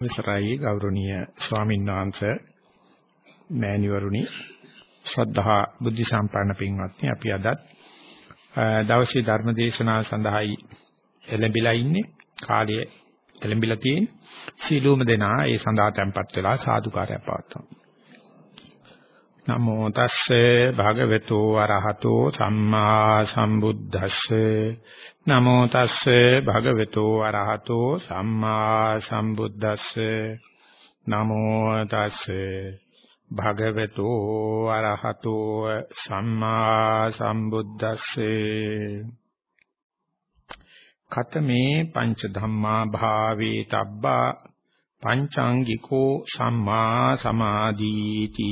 විසරයි ගෞරවනීය ස්වාමීන් වහන්සේ මෑණිවරුනි. ශ්‍රද්ධා බුද්ධ සම්පන්න පින්වත්නි අපි අදත් දවසේ ධර්ම දේශනාව සඳහායි එළඹිලා ඉන්නේ. කාලය එළඹිලා තියෙන සීලූම දෙනා ඒ සඳහා tempත් වෙලා සාදුකාරය පවත්වමු. නමෝ තස්සේ භගවතු වරහතෝ සම්මා සම්බුද්දස්සේ. නමෝ තස්සේ භගවතු වරහතෝ සම්මා සම්බුද්දස්සේ. නමෝ තස්සේ භගවතු වරහතෝ සම්මා සම්බුද්දස්සේ. කතමේ පංච ධම්මා භාවේ තබ්බා පංචාංගිකෝ සම්මා සමාධීති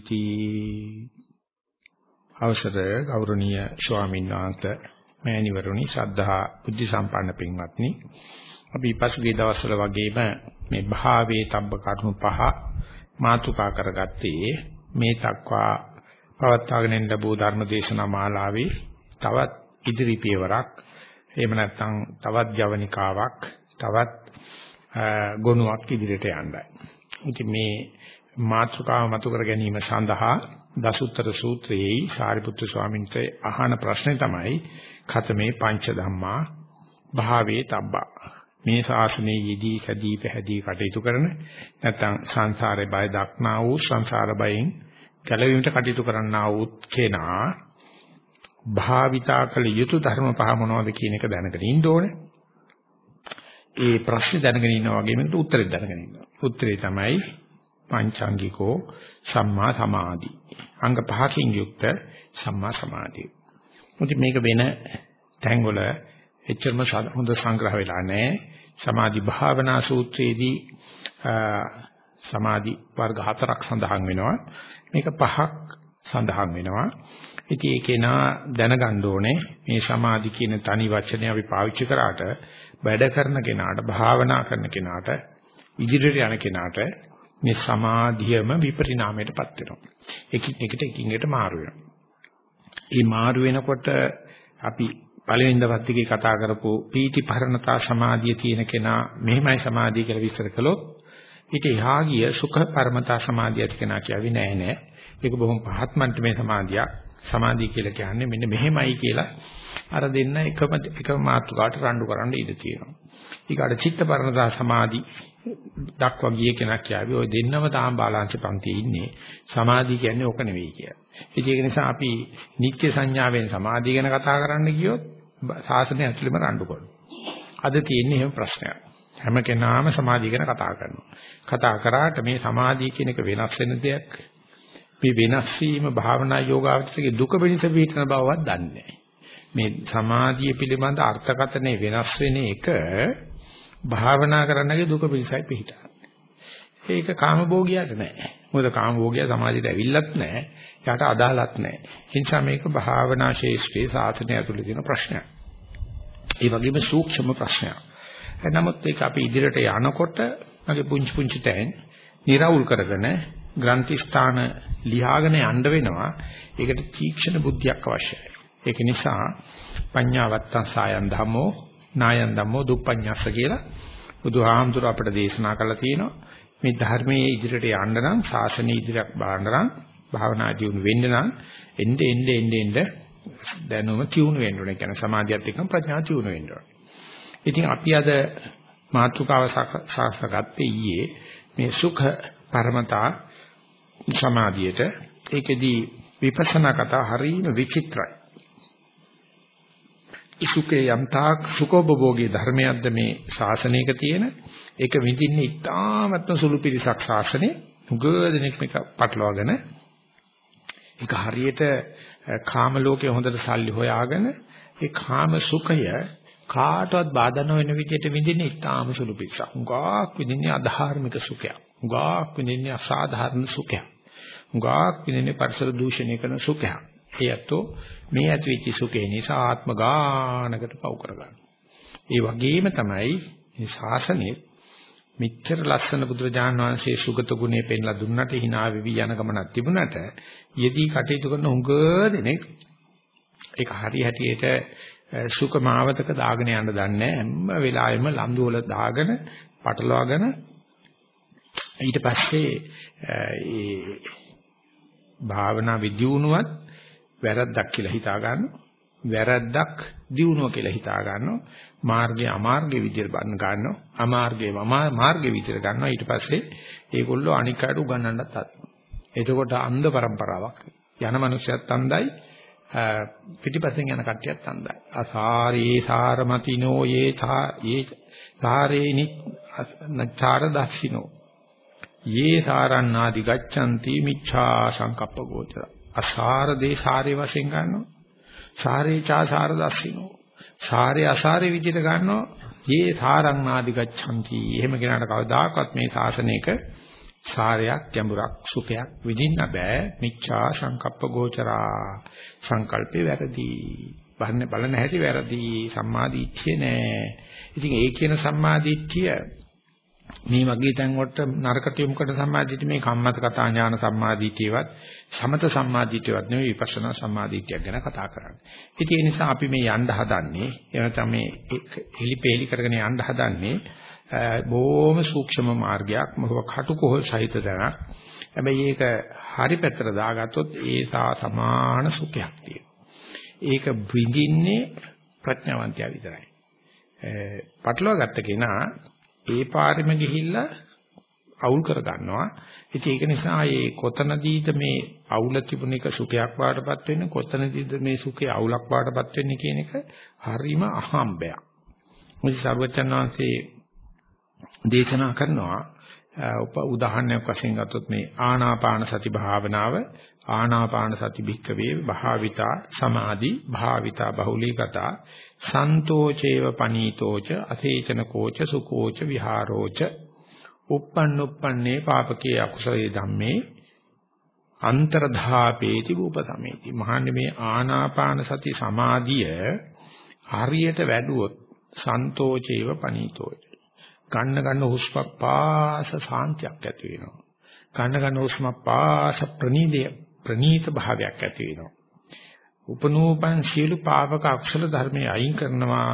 තී. අවසර ගෞරවනීය ස්වාමීන් වහන්සේ මෑණිවරුනි ශ්‍රද්ධා බුද්ධ සම්පන්න පින්වත්නි. අපි පසුගිය දවස්වල වගේම මේ භාවයේ තබ්බ කරුණු පහ මාතුකා කරගත්තේ මේ තක්වා පවත්වාගෙන ලැබූ ධර්ම දේශනා මාලාවේ තවත් ඉදිරි පියවරක් එහෙම නැත්නම් තවත් ජවනිකාවක් තවත් ගොනුවක් ඉදිරියට යන්නයි. ඉතින් මේ මාතෘකාව මතු කර ගැනීම සඳහා දසුත්තර සූත්‍රයේ සාරිපුත්‍ර ස්වාමීන් වහන්සේ අහන ප්‍රශ්නේ තමයි ඛතමේ පංච ධම්මා භාවේ තබ්බා. මේ ශාසනයේ යෙදී සැදී පැහැදී කටයුතු කරන නැත්නම් සංසාරේ බය දක්නා වූ සංසාර බයෙන් ගැලවීමට කටයුතු කරන්නා වූ කෙනා භාවිතා කළ යුතු ධර්ම පහ මොනවද කියන එක දැනගෙන ඉන්න ඕනේ. ඒ ප්‍රශ්නේ දැනගෙන ඉන්නා වගේම ඒකට උත්තරේ දැනගෙන ඉන්නවා. උත්තරේ තමයි පංචාංගිකෝ සම්මා සමාධි. අංග පහකින් යුක්ත සම්මා සමාධිය. මුති මේක වෙන තැන්වල එච්චරම හොඳ සංග්‍රහ වෙලා නැහැ. සමාධි භාවනා සූත්‍රයේදී සමාධි වර්ග හතරක් සඳහන් වෙනවා. මේක පහක් සඳහන් වෙනවා. ඉතින් ඒකේ නා දැනගන්න ඕනේ මේ සමාධි කියන තනි වචනේ අපි පාවිච්චි කරාට වැඩ කරන කෙනාට භාවනා කරන කෙනාට ඉදිරියට යන කෙනාට මේ සමාධියම විපරිණාමයටපත් වෙනවා. එකින් එකට එකින් එකට මාරු වෙනවා. මේ මාරු වෙනකොට අපි පළවෙනි දවස් ටිකේ කතා කරපු පීති පරණතා සමාධිය තියෙන කෙනා මෙහෙමයි සමාධිය කියලා විස්තර කළොත් ඊට එහා ගිය සුඛ පරමතා සමාධිය ඇති කෙනා කියවි නෑ නෑ. ඒක බොහොම පහත් මට්ටමේ සමාධියක්. සමාධිය කියලා කියන්නේ මෙන්න මෙහෙමයි කියලා අර දෙන්න එකම එකම මාතෘකාවට රණ්ඩු කරන්න ඉඩ තියෙනවා. ඊකට චිත්තපරණතා සමාධි දක්වා ගිය කෙනෙක් කියાવી ඔය දෙන්නම තාම බාලාංශ පන්තියේ ඉන්නේ. සමාධිය කියන්නේ ඕක නෙවෙයි කියලා. ඒක නිසා අපි නිත්‍ය සංඥාවෙන් සමාධිය ගැන කතා කරන්න ගියොත් සාසනය ඇතුළෙම රණ්ඩු කරනවා. අද තියෙන්නේ එහෙම ප්‍රශ්නයක්. හැම කෙනාම සමාධිය ගැන කතා කරනවා. කතා කරාට මේ සමාධිය කියන එක වෙනස් වෙන දෙයක්. මේ වෙනස් වීම භාවනා යෝගාවචරයේ දුක පිණිස පිටන බවවත් දන්නේ නැහැ. මේ සමාධිය පිළිබඳ අර්ථකථනය වෙනස් වෙන එක භාවනා කරන්නගේ දුක පිළිසයි පිළිටා. ඒක කාමභෝගියට නෑ. මොකද කාමභෝගිය සමාධියට ඇවිල්ලත් නෑ. යාට අදාළත් නෑ. ඒ නිසා මේක භාවනා ශේෂ්ඨේ සාසනය ඇතුළේ තියෙන ප්‍රශ්නයක්. ඒ වගේම සූක්ෂම ප්‍රශ්නයක්. නමුත් ඒක අපි ඉදිරියට යනකොට මගේ පුංචි පුංචි තැන් निराවුල් කරගෙන ග්‍රන්ථි ස්ථාන ලියාගෙන යන්න වෙනවා. ඒකට තීක්ෂණ බුද්ධියක් අවශ්‍යයි. ඒක නිසා පඤ්ඤාවත්තං සායන් ධම්මෝ නායන් ධම්මෝ දුප්පඤ්ඤස්ස කියලා බුදුහාමුදුර අපට දේශනා කළා තියෙනවා. මේ ධර්මයේ ඉදිරියට යන්න නම් ශාසනය ඉදිරියක් බාන්න නම් භාවනා ජීවුන වෙන්න නම් එnde එnde එnde එnde දැනුම තියුණු වෙන්න ඕනේ. කියන්නේ සමාධියත් එක්කම ප්‍රඥා තියුණු වෙන්න ඕනේ. ඉතින් අපි අද මාතෘකාව සාකච්ඡා ඊයේ මේ සුඛ පරමතා සමාධියට ඒකෙදී විපස්සනා කතා හරීම විචිත්‍රයි. සුඛේ යම්තාක් සුඛෝපභෝගී ධර්මයක්ද මේ ශාසනයක තියෙන ඒක විඳින්නේ ඉතාමත්ම සුළු පිරිසක් ශාසනේ උගදෙනෙක් මේක පටලවාගෙන ඒක හරියට කාම ලෝකයේ හොඳට සල්ලි හොයාගෙන ඒ කාම සුඛය කාටවත් බාධා නොවන විදිහට විඳින්නේ ඉතාම සුළු පිරිසක්. උගාක් විඳින්නේ අධාර්මික සුඛයක්. උගාක් විඳින්නේ අසාධාරණ සුඛයක්. උගාක් විඳින්නේ පරිසර දූෂණය කරන සුඛයක්. ඒයතෝ මේ ඇතිවෙච්ච සුඛේ නිසා ආත්ම ගානකට පව කරගන්න. ඒ වගේම තමයි මේ ශාසනයේ මෙච්චර ලස්සන බුදුරජාණන් වහන්සේ සුගත ගුණේ පෙන්ලා දුන්නට hina වෙවි යන ගමනක් තිබුණට යෙදී කටයුතු කරන උඟ දෙනෙක් ඒක හරි හැටියට සුඛ මාවතක දාගෙන යන්න දන්නේ හැම වෙලාවෙම ලම්දු වල දාගෙන පටලවාගෙන ඊට පස්සේ ඒ භාවනා විද්‍යුණුවත් වැරද්දක් කියලා හිතා ගන්නවා. වැරද්දක් දියුණුව කියලා හිතා ගන්නවා. මාර්ගය අමාර්ගය විදිහට බන්න ගන්නවා. අමාර්ගය මාර්ගය විදිහට ගන්නවා. ඊට පස්සේ ඒගොල්ලෝ අනික් අයට උගන්වන්නත් හදනවා. එතකොට අන්ධ પરම්පරාවක්. යන මනුස්සයත් අන්ධයි. පිටිපස්සෙන් යන කට්ටියත් අන්ධයි. අසාරේ සාරමතිනෝ යේ යේ සාරේනි නචාර දක්ෂිනෝ යේ සාරණාදි ගච්ඡanti මිච්ඡා සංකප්ප ගෝචර අසාර දේ සාරේ වශයෙන් ගන්නවා. සාරේ චා සාර දස්සිනෝ. සාරේ අසාරේ විදිහට ගන්නවා. යේ සාරණාදි ගච්ඡanti. එහෙම කෙනාට කවදාකවත් මේ ශාසනයක සාරයක් ගැඹුරක් සුඛයක් විඳින්න බෑ. මිච්ඡා සංකප්ප ගෝචරා සංකල්පේ වැරදි. බලන්න බලන හැටි වැරදි. සම්මාදිට්ඨිය නෑ. ඉතින් ඒ කියන සම්මාදිට්ඨිය මේ වගේ තැන් වලට නරකට යොමුකට සම්මාදිටිය මේ කම්මත කතා ඥාන සම්මාදිටියවත් සමත සම්මාදිටියවත් නෙවෙයි විපස්සනා සම්මාදිටියක් ගැන කතා කරන්නේ. ඉතින් ඒ නිසා අපි මේ යන්න හදන්නේ එනතම මේ එලිපෙලි කරගෙන යන්න හදන්නේ බොහොම සූක්ෂම මාර්ගයක් මොකද කටුකොහල් සහිත තැනක්. හැබැයි ඒක හරි පැත්තට දාගත්තොත් ඒ සා සමාන සුඛයක් තියෙනවා. ඒක විඳින්නේ ප්‍රඥාවන්තයා විතරයි. පටලවා ගත්ත කෙනා ඒ පාරෙම ගිහිල්ලා අවුල් කර ගන්නවා. ඉතින් ඒක නිසා මේ කොතනදීද මේ අවුල තිබුණ එක සුඛයක් වාටපත් වෙන්නේ කොතනදීද මේ සුඛය අවුලක් වාටපත් වෙන්නේ කියන එක හරිම අහම්බයක්. මොකද සර්වචන් වහන්සේ දේශනා කරනවා උප උදාහරණයක් වශයෙන් ගත්තොත් මේ ආනාපාන සති භාවනාව ආනාපාන සති භික්කවේ භාවිතා සමාධි භාවිතා බහුලීගතා සන්තෝචේව පනීතෝච අසේචන කෝච සුකෝච විහාරෝච. uppannuppanne පාපකේ අකුසලයේ ධම්මේ අන්තරධාපේති රූපසමේති. මහන්නේ මේ ආනාපාන සති සමාධිය හරියට වැඩුවොත් සන්තෝචේව පනීතෝච. ගන්න ගන්න හුස්මක් පාස සාන්තියක් ඇති වෙනවා. ගන්න ගන්න හුස්මක් පාස ප්‍රනීතය ප්‍රනීත භාවයක් ඇති වෙනවා. උපනෝපන් සියලු පාපක අකුසල ධර්මයේ අයින් කරනවා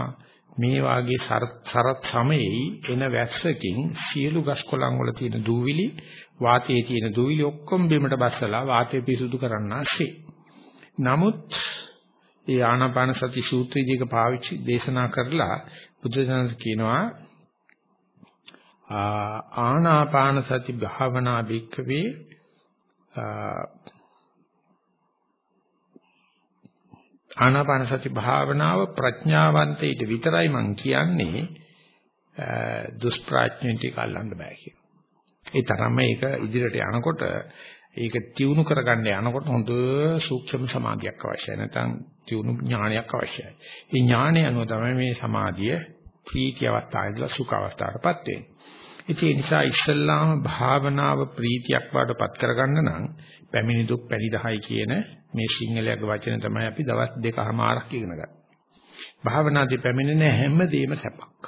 මේ වාගේ සරත් සමයේ එන වැස්සකින් සියලු ගස් කොළන් වල තියෙන දූවිලි වාතයේ තියෙන දූවිලි ඔක්කොම බිමට බස්සලා වාතය පිරිසුදු කරන්නාසේ. නමුත් ඒ ආනාපාන සති සූත්‍රයේදීක පාවිච්චි දේශනා කරලා බුද්ධ ධර්ම කියනවා ආනාපාන සති භාවනා භික්ඛවේ ආනාපාන සති භාවනාව ප්‍රඥාවන්තයිට විතරයි මං කියන්නේ දුෂ්ප්‍රඥයින්ට කල්ලන්න බෑ කියලා. ඒ තරම්ම ඒක ඉදිරියට යනකොට ඒක තියුණු කරගන්න යනකොට හොඳ සූක්ෂම සමාධියක් අවශ්‍යයි. නැත්නම් තියුණු ඥානයක් අවශ්‍යයි. මේ ඥානය අනුව තමයි මේ සමාධිය ප්‍රීති අවස්ථාවේදී සුඛ අවස්ථාවටපත් වෙන්නේ. ඉතින් ඒ නිසා ඉස්සල්ලාම භාවනාව ප්‍රීතියක් වඩපත් කරගන්න නම් පැමිණි දුක් පැනිදහයි කියන මේ සිංහලයේ වචන තමයි අපි දවස් දෙකමාරක් ඉගෙන ගන්න. භාවනාදී පැමිණෙන හැමදේම සැපක්.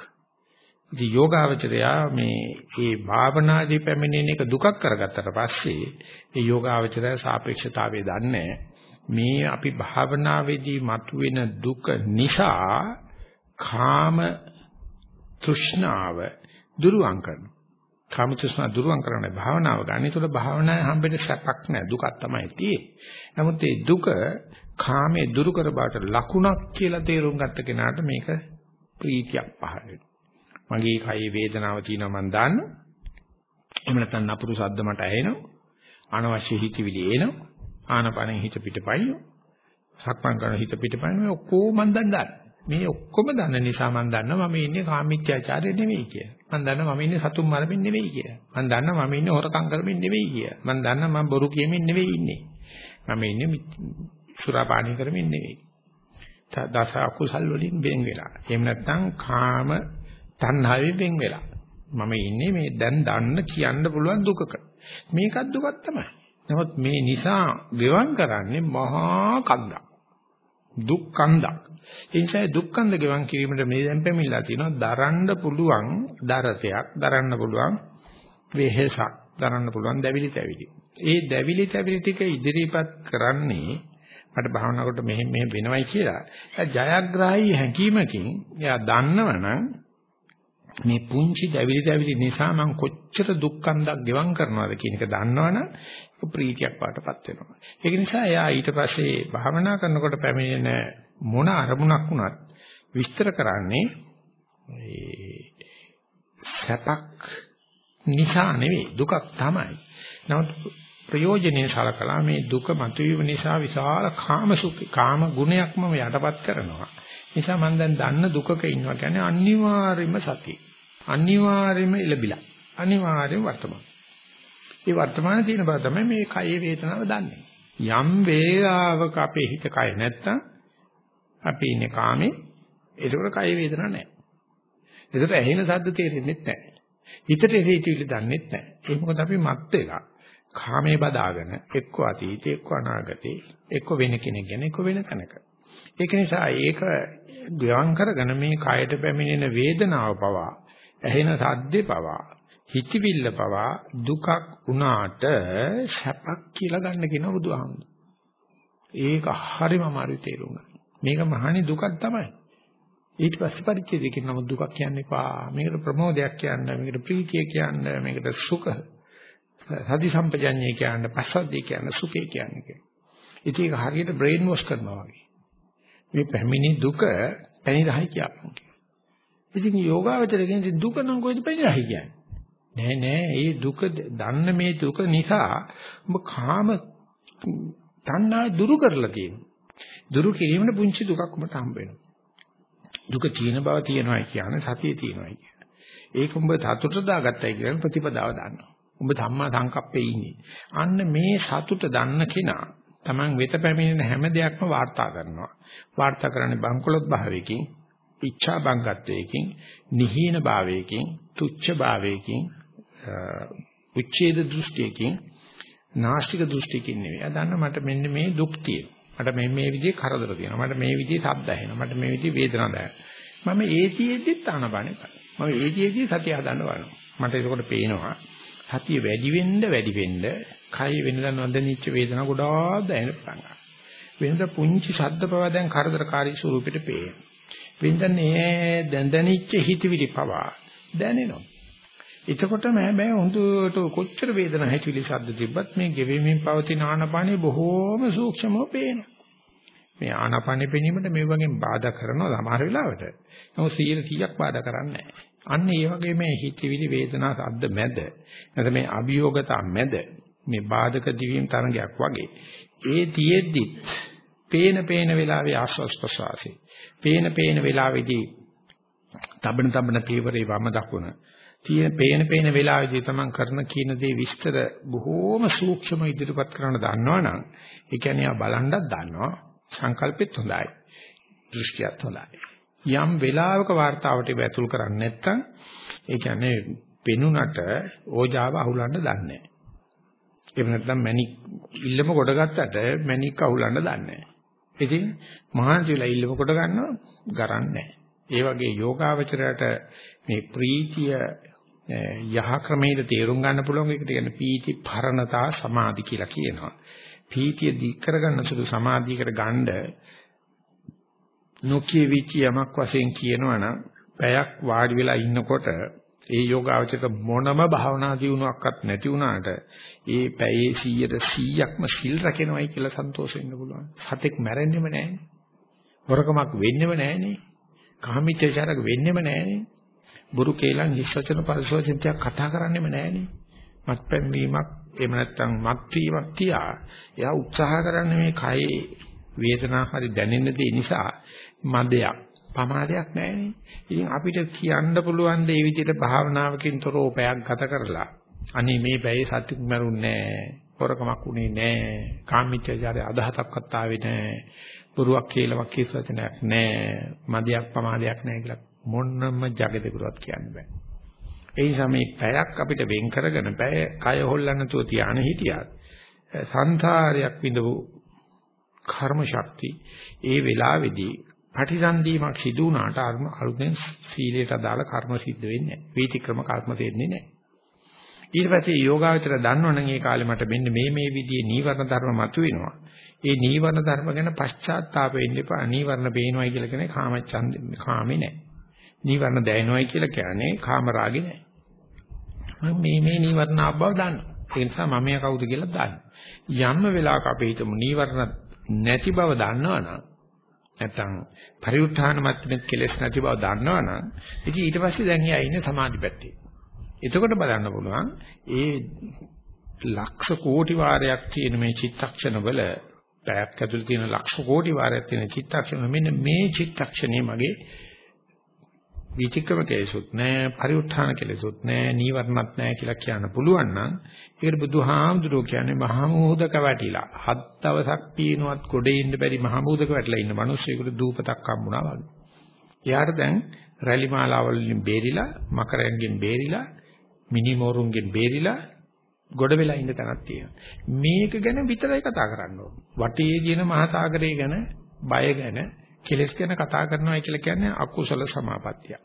ඉතින් යෝගාවචරයා මේ මේ භාවනාදී පැමිණෙන එක දුකක් කරගත්තට පස්සේ ඒ යෝගාවචරය සාපේක්ෂතාවය දන්නේ මේ අපි භාවනාවේදී මතුවෙන දුක නිසා කාම තෘෂ්ණාව දුරුවන් කරනවා. කාමචස්නා දුරුවන් කරන්න භාවනාව ගන්න. ඒතකොට භාවනාවේ හම්බෙන්න සැපක් නැහැ දුකක් තමයි තියෙන්නේ. නමුත් මේ දුක කාමයේ දුරු කර බාට ලකුණක් කියලා තේරුම් ගත්ත කෙනාට මේක ප්‍රීතියක් පහළ වෙනවා. මගේ කයේ වේදනාව තියෙනවා මම දන්නවා. එහෙම නැත්නම් නපුරු සද්ද මට ඇහෙනවා. අනවශ්‍ය හිතවිලි එනවා. ආනපනෙන් හිත පිටපයින්. සක්මන් කරන හිත පිටපයින් ඔක්කොම මම දන්නවා. මේ ඔක්කොම දන්න නිසා මම දන්නවා මම ඉන්නේ කාමීත්‍යාචාරය නෙවෙයි කියලා. මම දන්නවා මම ඉන්නේ සතුන් මරමින් නෙවෙයි කියලා. මම දන්නවා මම ඉන්නේ හොරකම් කරමින් නෙවෙයි කියලා. මම දන්නවා මම බොරු කියමින් නෙවෙයි ඉන්නේ. මම ඉන්නේ සුරාපානි කරමින් නෙවෙයි. දස අකුසල් වලින් වෙන් වෙලා. එහෙම නැත්නම් කාම තණ්හාවෙන් වෙන් වෙලා. මම ඉන්නේ මේ දැන් දන්න කියන්න පුළුවන් දුකක. මේකත් දුකක් තමයි. නමුත් මේ නිසා ගෙවම් කරන්නේ මහා කන්දක්. දුක්ඛන්දක්. ඒ නිසා දුක්ඛන්ද ගෙවන් කිරීමට මේ දැන් පැමිණලා තියෙනවා දරන්න පුළුවන් දරතයක්, දරන්න පුළුවන් වෙහෙසක්, දරන්න පුළුවන් දැවිලි තැවිලි. ඒ දැවිලි තැවිලි ටික ඉදිරිපත් කරන්නේ මට භාවනා කරලා මෙහෙම මෙහෙම වෙනවයි කියලා. ඒ ජයග්‍රාහී හැඟීමකින් එයා දන්නවනම් මේ පුංචි දැවිලි දැවිලි නිසා මම කොච්චර දුක්ඛන්දක් ගෙවම් කරනවද කියන එක දන්නවනම් ඒක ප්‍රීතියක් වාටපත් වෙනවා. ඒක නිසා එයා ඊට පස්සේ භාවනා කරනකොට පැමිණෙන මොන අරමුණක් වුණත් විස්තර කරන්නේ සැපක් නිසා නෙවෙයි දුකක් තමයි. නමුත් ප්‍රයෝජනෙයි සලකලා මේ දුක මතුවීම නිසා විශාල කාම සුඛ කාම ගුණයක්ම යටපත් කරනවා. නිසා මම දැන් දන්න දුකක ඉන්නවා කියන්නේ අනිවාර්යයෙන්ම සතිය. අනිවාර්යයෙන්ම ඉලබිලා. අනිවාර්යයෙන් වර්තමාන. ඒ වර්තමානයේ තියෙන බව තමයි මේ කයේ වේදනාව දන්නේ. යම් වේලාවක අපේ හිත කය නැත්තම් අපි ඉන්නේ කාමේ ඒකවල කය වේදනාවක් නැහැ. ඒකට ඇහෙන ශබ්ද තේරෙන්නේ නැහැ. හිතට හේතුවිලි දන්නේ නැහැ. ඒක මොකද අපි මත් වෙලා කාමයේ බදාගෙන එක්ක අතීතේ එක්ක අනාගතේ එක්ක වෙන කෙනෙක් ගැන එක්ක වෙන තැනක. ඒක නිසා ඒක ග්‍රහණ කරගෙන මේ කයට පැමිණෙන වේදනාව පවා ඇහෙන සද්දේ පවා හිතවිල්ල පවා දුකක් වුණාට සැපක් කියලා ගන්න කියන බුදුහාමුදුරුවෝ. ඒක හරිම අමාරු තේරුම් ගන්න. මේක මහානි දුකක් තමයි. ඊට පස්සේ පරිච්ඡේදය කියන නම දුකක් කියන්නේ පා. මේකට ප්‍රමෝදයක් කියන්නේ, මේකට ප්‍රීතිය කියන්නේ, මේකට සුඛ. සති සම්පජඤ්ඤය කියන්නේ, පස්සද්ධිය කියන්නේ, සුඛය කියන්නේ. ඉතින් ඒක හරියට බ්‍රේන් වොෂ් කරනවා වගේ. මේ පැමිණි දුක පැණිරහයි කියනවා. ඉතින් යෝගාවචරයෙන් දුක නම් කොයිද පැණිරහයි කියන්නේ? නෑ නෑ ඒ දුක දන්න මේ දුක නිසා ඔබ කාම තණ්හා දුරු කරලා තියෙනවා. දුරු කිරීමන පුංචි දුකක් ඔබට හම්බ වෙනවා. දුක තියෙන බව තියෙනවායි කියන්නේ සතිය තියෙනවායි කියන්නේ. ඒක උඹ සතුට දාගත්තයි කියන ප්‍රතිපදාව දන්නවා. උඹ ධම්මා සංකප්පේ ඉන්නේ. අන්න මේ සතුට දන්න කෙනා Taman වෙත පැමිණෙන හැම දෙයක්ම වාර්තා කරනවා. වාර්තා කරන්නේ බංකොලොත් භාවයකින්, ඉච්ඡා බංගත්වයකින්, නිහීන භාවයකින්, තුච්ඡ භාවයකින්, උච්ඡේද දෘෂ්ටියකින්, නාස්තික දෘෂ්ටියකින් නෙවෙයි. අදන්න මට මෙන්න මේ දුක් තියෙනවා. මට මේ මේ විදිහේ කරදර තියෙනවා. මට මේ විදිහේ ශබ්ද ඇහෙනවා. මට මේ විදිහේ වේදනා දැනෙනවා. මම ඒතියෙදිත් ආනපානේ කරනවා. මම ඒතියෙදි සතිය හදන්න බලනවා. මට ඒකකොට පේනවා සතිය වැඩි වෙන්න වැඩි වෙන්න කය වෙනදා නොදැනිච්ච වේදනා ගොඩාක් දැනෙන්න පටන් ගන්නවා. වෙනද පුංචි ශබ්ද පවා දැන් කරදරකාරී ස්වරූපෙට පේනවා. වෙනදන්නේ දැන් දැනිච්ච හිතවිලි පවා දැනෙනවා. එතකොටම හැබැයි හොඳට කොච්චර වේදනාවක් හිතවිලි ශබ්ද තිබ්බත් මේ ගෙවෙමින් පවතින ආනපානෙ බොහෝම සූක්ෂමව පේනවා. මේ ආනපානෙ පෙනීමට මේ වගේ බාධා කරනවා සමහර වෙලාවට. නමුත් 100%ක් බාධා කරන්නේ නැහැ. අන්න ඒ වගේ මේ හිතවිලි වේදනා ශබ්ද මැද නැත්නම් මේ අභියෝගතා මැද මේ බාධක දිවීම් තරංගයක් වගේ. ඒ තියෙද්දි පේන පේන වෙලාවේ ආස්වාස් ප්‍රසවාසී. පේන පේන වෙලාවේදී තබන තබන පීවරේ වම දකුණ. තියෙන පේන පේන වෙලාවේදී තමන් කරන කියන දේ විස්තර බොහෝම සූක්ෂම ඉදිරිපත් කරන්න දන්නවනම් ඒ කියන්නේ ආ බලන්නත් දන්නවා. සංකල්පෙත් හොඳයි. දෘෂ්ටියත් හොඳයි. යම් වෙලාවක වார்த்தාවට වැතුල් කරන්නේ නැත්නම් ඒ කියන්නේ පෙනුනට ඕජාව අහුලන්න දන්නේ නැහැ. එහෙම නැත්නම් මැණික් ඉල්ලම කොට ගත්තට මැණික් අහුලන්න දන්නේ නැහැ. ඉතින් මහාන්තිලා ඉල්ලම කොට ගන්නවා ගරන්නේ නැහැ. ඒ වගේ යෝගාවචරයට මේ ප්‍රීතිය යහ ක්‍රමයේද තේරුම් ගන්න පුළුවන් එකට කියන්නේ පීති පරණතා සමාධි කියලා කියනවා. පීතිය දික් කරගන්න සුළු සමාධියකට ගන්න නොකිය විච යමක් වශයෙන් කියනවනම් පැයක් වාඩි වෙලා ඉන්නකොට ඒ යෝගාවචක මොනම භාවනා දියුණුවක්වත් නැති වුණාට ඒ පැයේ 100ට 100ක්ම සිල් රැකෙනවයි කියලා සන්තෝෂ වෙන්න පුළුවන්. සතෙක් මැරෙන්නෙම නැහැනේ. හොරකමක් වෙන්නෙම නැහැනේ. කාමීත්‍යචාරක වෙන්නෙම නැහැනේ. බුරු කේලම් හිස්සචන පරිසෝචනයක් කතා කරන්නෙම නැහැනේ. මත්පැන් වීමක් එහෙම නැත්නම් මත් වීමක් තියා එයා උත්සාහ කරන්නේ මේ කයේ වේදනාව හරි දැනෙන්න දේ නිසා මදයක් පමාදයක් නැහැනේ. ඉතින් අපිට කියන්න පුළුවන් දේ විදිහට භාවනාවකින් තොරව පැයක් ගත කරලා අනේ මේ බැයේ සත්‍යක් මරුන්නේ නැහැ. හොරකමක් උනේ නැහැ. කාමීත්‍යජාරය අදහසක්වත් ආවේ නැහැ. පුරුවක් කියලාවක් කිස් වචනයක් නැහැ. මදයක් පමාදයක් නැහැ කියලා මොන්නම జగදෙකුවත් කියන්න බෑ. ඒ නිසා මේ පැයක් අපිට වෙන් කරගෙන පැය කය හොල්ලන්න නැතුව තියාන හිටියත් සංසාරයක් විඳපු කර්ම ශක්ති ඒ වෙලාවේදී ප්‍රතිසන්දීමක් සිදු වුණාට අලුතෙන් සීලයට අදාළ කර්ම සිද්ධ වෙන්නේ නැහැ. වීතික්‍රම කර්ම දෙන්නේ නැහැ. ඊට පස්සේ යෝගාවචර දන්නවනම් ඒ කාලේ මට මෙන්න මේ මේ විදිහේ නීවරණ ධර්ම මතුවෙනවා. ඒ නීවරණ ධර්ම ගැන පශ්චාත්තාප වෙන්න එපා. නීවරණ පේනවායි කියලා කියන්නේ කාමච්ඡන්ද කාමේ නැහැ. නීවරණ දැනෙනවයි කියලා කියන්නේ කාම රාගේ නෑ. මම මේ මේ නීවරණ ආව බව දන්නවා. ඒ නිසා මම මෙයා කවුද කියලා දන්නවා. යම් වෙලාවක අපි හිතමු නීවරණ නැති බව දන්නවනම් නැත්තම් පරිඋත්ථාන මට්ටමේ කෙලෙස් නැති බව දන්නවනම් ඉතින් ඊට පස්සේ දැන් එයා ඉන්නේ සමාධි පැත්තේ. එතකොට බලන්න පුළුවන් ඒ ලක්ෂ කෝටි වාරයක් තියෙන මේ චිත්තක්ෂණවල පැයක් ඇතුළේ තියෙන ලක්ෂ කෝටි වාරයක් තියෙන චිත්තක්ෂණ මෙන්න මේ චිත්තක්ෂණේ මගේ විචික්‍රම කෙලෙසුත් නැහැ පරිඋත්ථාන කෙලෙසුත් නැහැ නීවරණත් නැහැ කියලා කියන්න පුළුවන් නම් ඒකට බුදුහාමුදුරුවෝ කියන්නේ මහා මොහොතක වැටිලා හත් දවසක් පීනුවත් ගොඩේ ඉන්න බැරි මහා මොහොතක වැටිලා ඉන්න මිනිස්සුෙකුට දූපතක් හම්බුණා වගේ. එයාට දැන් රැලි මාලාවල් වලින් බේරිලා මකරයන්ගෙන් බේරිලා මිනිමෝරුන්ගෙන් බේරිලා ගොඩ වෙලා ඉන්න තැනක් තියෙනවා. මේක ගැන විතරයි කතා කරන්න ඕනේ. වටේ තියෙන මහා සාගරය ගැන, බය ගැන, කෙලස් ගැන කතා කරනවා කියලා කියන්නේ අකුසල සමාපත්තිය.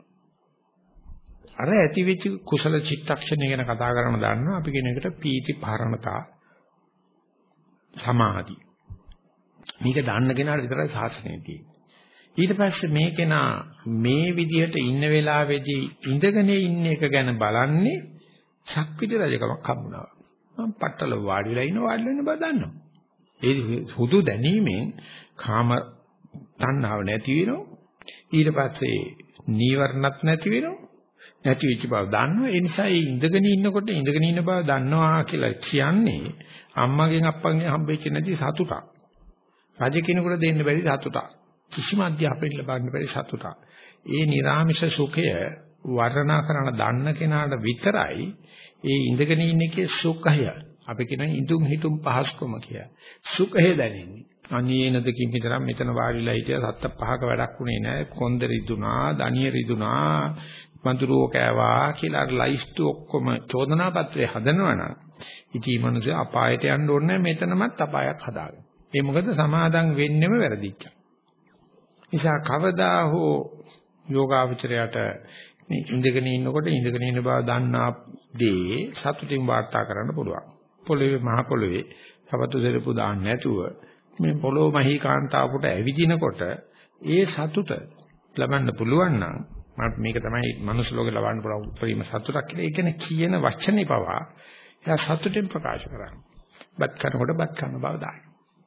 අර ඇති වෙච්ච කුසල චිත්තක්ෂණය ගැන කතා කරන දන්නවා අපි කියන එකට පීති පරණතා සමාධි. මේක දන්න කෙනාට විතරයි සාසනය තියෙන්නේ. ඊට පස්සේ මේ කෙනා මේ විදිහට ඉන්න වෙලාවේදී ඉඳගෙන ඉන්න එක ගැන බලන්නේ ශක්විති රජකමක් හම්බුණා. මම පట్టල වාඩිලා ඉන්න වාඩිලා ඉන්න බව දන්නවා. ඒ හුදු දැනීමෙන් කාම තණ්හාව නැති වෙනවා. ඊට පස්සේ නීවරණත් නැති වෙනවා. නැති වෙච්ච බව දන්නවා. ඒ නිසා ඒ ඉඳගෙන ඉන්නකොට ඉඳගෙන ඉන්න බව දන්නවා කියලා කියන්නේ අම්මගෙන් අප්පගෙන් හම්බෙච්ච නැති සතුටක්. රජ කෙනෙකුට දෙන්න බැරි සතුටක්. කිසිම අධ්‍යාපනයක් ලබන්න බැරි සතුටක්. ඒ නිර්ාමිෂ සුඛය වර්ණනා කරන දන්න කෙනාට විතරයි ඒ ඉඳගෙන ඉන්න එකේ සුඛය අපි කියන ඉදුම් හිතුම් පහස්කම කිය. සුඛය දැනෙන්නේ. අනේනද කිම්පිතරම් මෙතන වාඩිලා හිටිය සත්ත පහක වැඩක් උනේ නැහැ. කොන්ද රිදුනා, දණිය රිදුනා, මඳුරෝ කෑවා කියලා අර ලයිස්ට් ඔක්කොම චෝදනා පත්‍රය හදනවනම් ඉතී මිනිස්සු අපායට යන්න ඕනේ මෙතනමත් අපායක් හදාගන්න. ඒ මොකද සමාදම් වෙන්නෙම වැරදිච්චා. නිසා කවදා හෝ යෝගාවචරයට මේ ඉඳගෙන ඉන්නකොට ඉඳගෙන ඉන්න බව දන්නා දේ සතුටින් වාර්තා කරන්න පුළුවන්. පොළවේ මහ පොළවේ සවතු දෙරපු දාන්න නැතුව මේ පොළොව මහී කාන්තාවකට ඇවිදිනකොට ඒ සතුට ලබන්න පුළුවන් නම් මම මේක තමයි මනුස්ස ලෝකේ ලබන්න පුළුවන් උපරිම සතුටක් කියලා. ඒ කියන්නේ කියන වචනේ පවා එයා සතුටින් ප්‍රකාශ කරන්නේ. බත් කනකොට බත් කන බව දාන්න.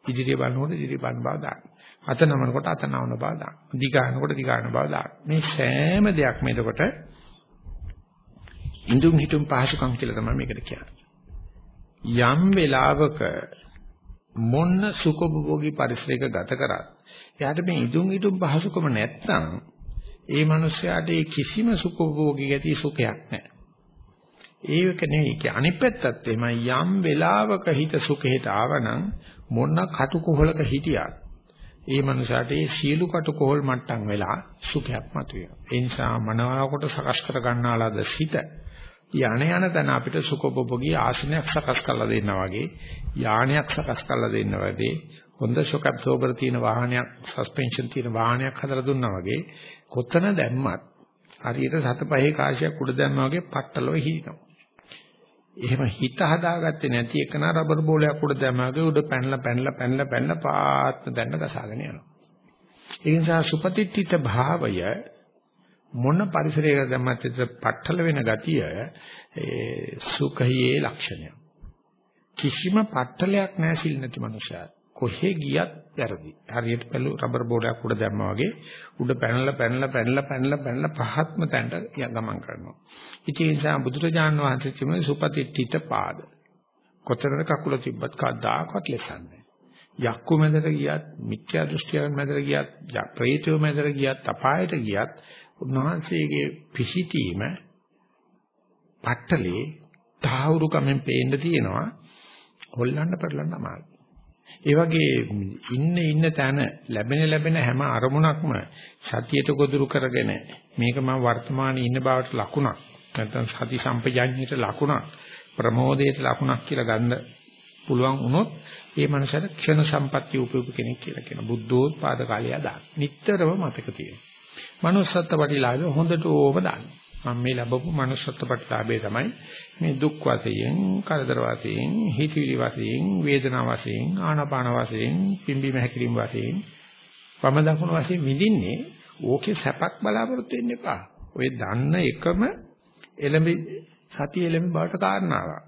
ඉදිරිය බලනකොට ඉදිරිය බලන බව දාන්න. අත නමනකොට අත නමන බව දාන්න. දිගානකොට දිගාන බව දාන්න. මේ සෑම දෙයක්ම එතකොට ඉඳුම් හිටුම් පහසුකම් කියලා තමයි මේකට කියන්නේ. යම් වෙලාවක මොන්න සුඛභෝගී පරිසරයක ගත කරත් එයාට මේ ඉදුම් ඉදුම් පහසුකම නැත්නම් ඒ මනුස්සයාට ඒ කිසිම සුඛභෝගී ගතිය සුඛයක් නැහැ. ඒක නෙවෙයි. ඒ අනිත් පැත්තත් එමය යම් වෙලාවක හිත සුඛයට ආවනම් මොන කටුකොහලක හිටියත් ඒ මනුස්සයාට ඒ සියලු කටුකොහල් මට්ටම් වෙලා සුඛයක් මතුවෙනවා. ඒ නිසා මනවාකට සකස් කර ගන්නාලාද සිත යණ යන තැන අපිට සුඛභෝගී ආසනයක් සකස් කරලා දෙන්නා වගේ යානයක් සකස් කරලා දෙන්නා වගේ හොඳ ෂොක් ඇබ්සෝබර් තියෙන වාහනයක් සස්පෙන්ෂන් තියෙන වාහනයක් හදලා දුන්නා වගේ කොතන දැම්මත් හරියට සත පහේ කාසියක් උඩ දැම්මා වගේ පට්ටලව හිිනවා. එහෙම හිත හදාගත්තේ නැති එකන රබර් බෝලයක් උඩ දැම්මාගේ උඩ පැනලා පැනලා පැනලා පැනලා පාත්ම දැන්න ගසාගෙන යනවා. ඒ නිසා සුපතිත්ථිත භාවය මොන පරිසරයක දැම්මත් පට්ටල වෙන ගතිය ඒ සුඛයේ ලක්ෂණය. කිසිම පට්ටලයක් නැහැ සිල් නැති මනුස්සයා. කොහේ ගියත් වැරදි. හරියට පළු රබර් බෝඩයක් උඩ දැම්මා වගේ උඩ පැනලා පැනලා පැනලා පැනලා පැනලා පහත්ම තැනට ගමන් කරනවා. ඉතින් ඒ නිසා බුදුරජාණන් වහන්සේ කිව්වේ සුපතිට්ඨිත පාද. කොතරම් කකුල තිබ්බත් කවදාකවත් ලෙසන්නේ. යක්කු මැදට ගියත්, මිත්‍යා දෘෂ්ටියන් මැදට ගියත්, ප්‍රේතයෝ මැදට ගියත්, අපායට ගියත් උන්වහන්සේගේ පිහිටීම පట్టලේ තාවුරු කමෙන් පේන්න තියෙනවා. හොල්ලන්න පෙරලන්න අමාරුයි. ඒ වගේ ඉන්න ඉන්න තැන ලැබෙන ලැබෙන හැම අරමුණක්ම සතියට ගොදුරු කරගෙන මේක මම වර්තමානයේ ඉන්න බවට ලකුණක් නැත්නම් සති සම්පජාඤ්ඤයට ලකුණක් ප්‍රමෝදයට ලකුණක් කියලා ගන්න පුළුවන් වුණොත් ඒ මනසට ක්ෂණ සම්පත්‍ය උපයෝග කෙනෙක් කියලා කියන බුද්ධෝත්පාද කාලය දාන්න. නිටතරම මතක තියෙනවා. Manussත්ත්ව ප්‍රතිලාභය හොඳට ඕව දාන්න. මම මේ ලැබපු manussත්ත්ව ප්‍රතිලාභය තමයි මේ දුක් වශයෙන්, කරදර වශයෙන්, හිතවිලි වශයෙන්, වේදනා වශයෙන්, ආනාපාන වශයෙන්, පිම්බීම හැකිලිම වශයෙන්, වම දකුණු වශයෙන් විඳින්නේ ඕකේ සැපක් බලාපොරොත්තු වෙන්න එපා. ඔය දන්න එකම එළඹ සතිය එළඹ බවට කාරණාවක්.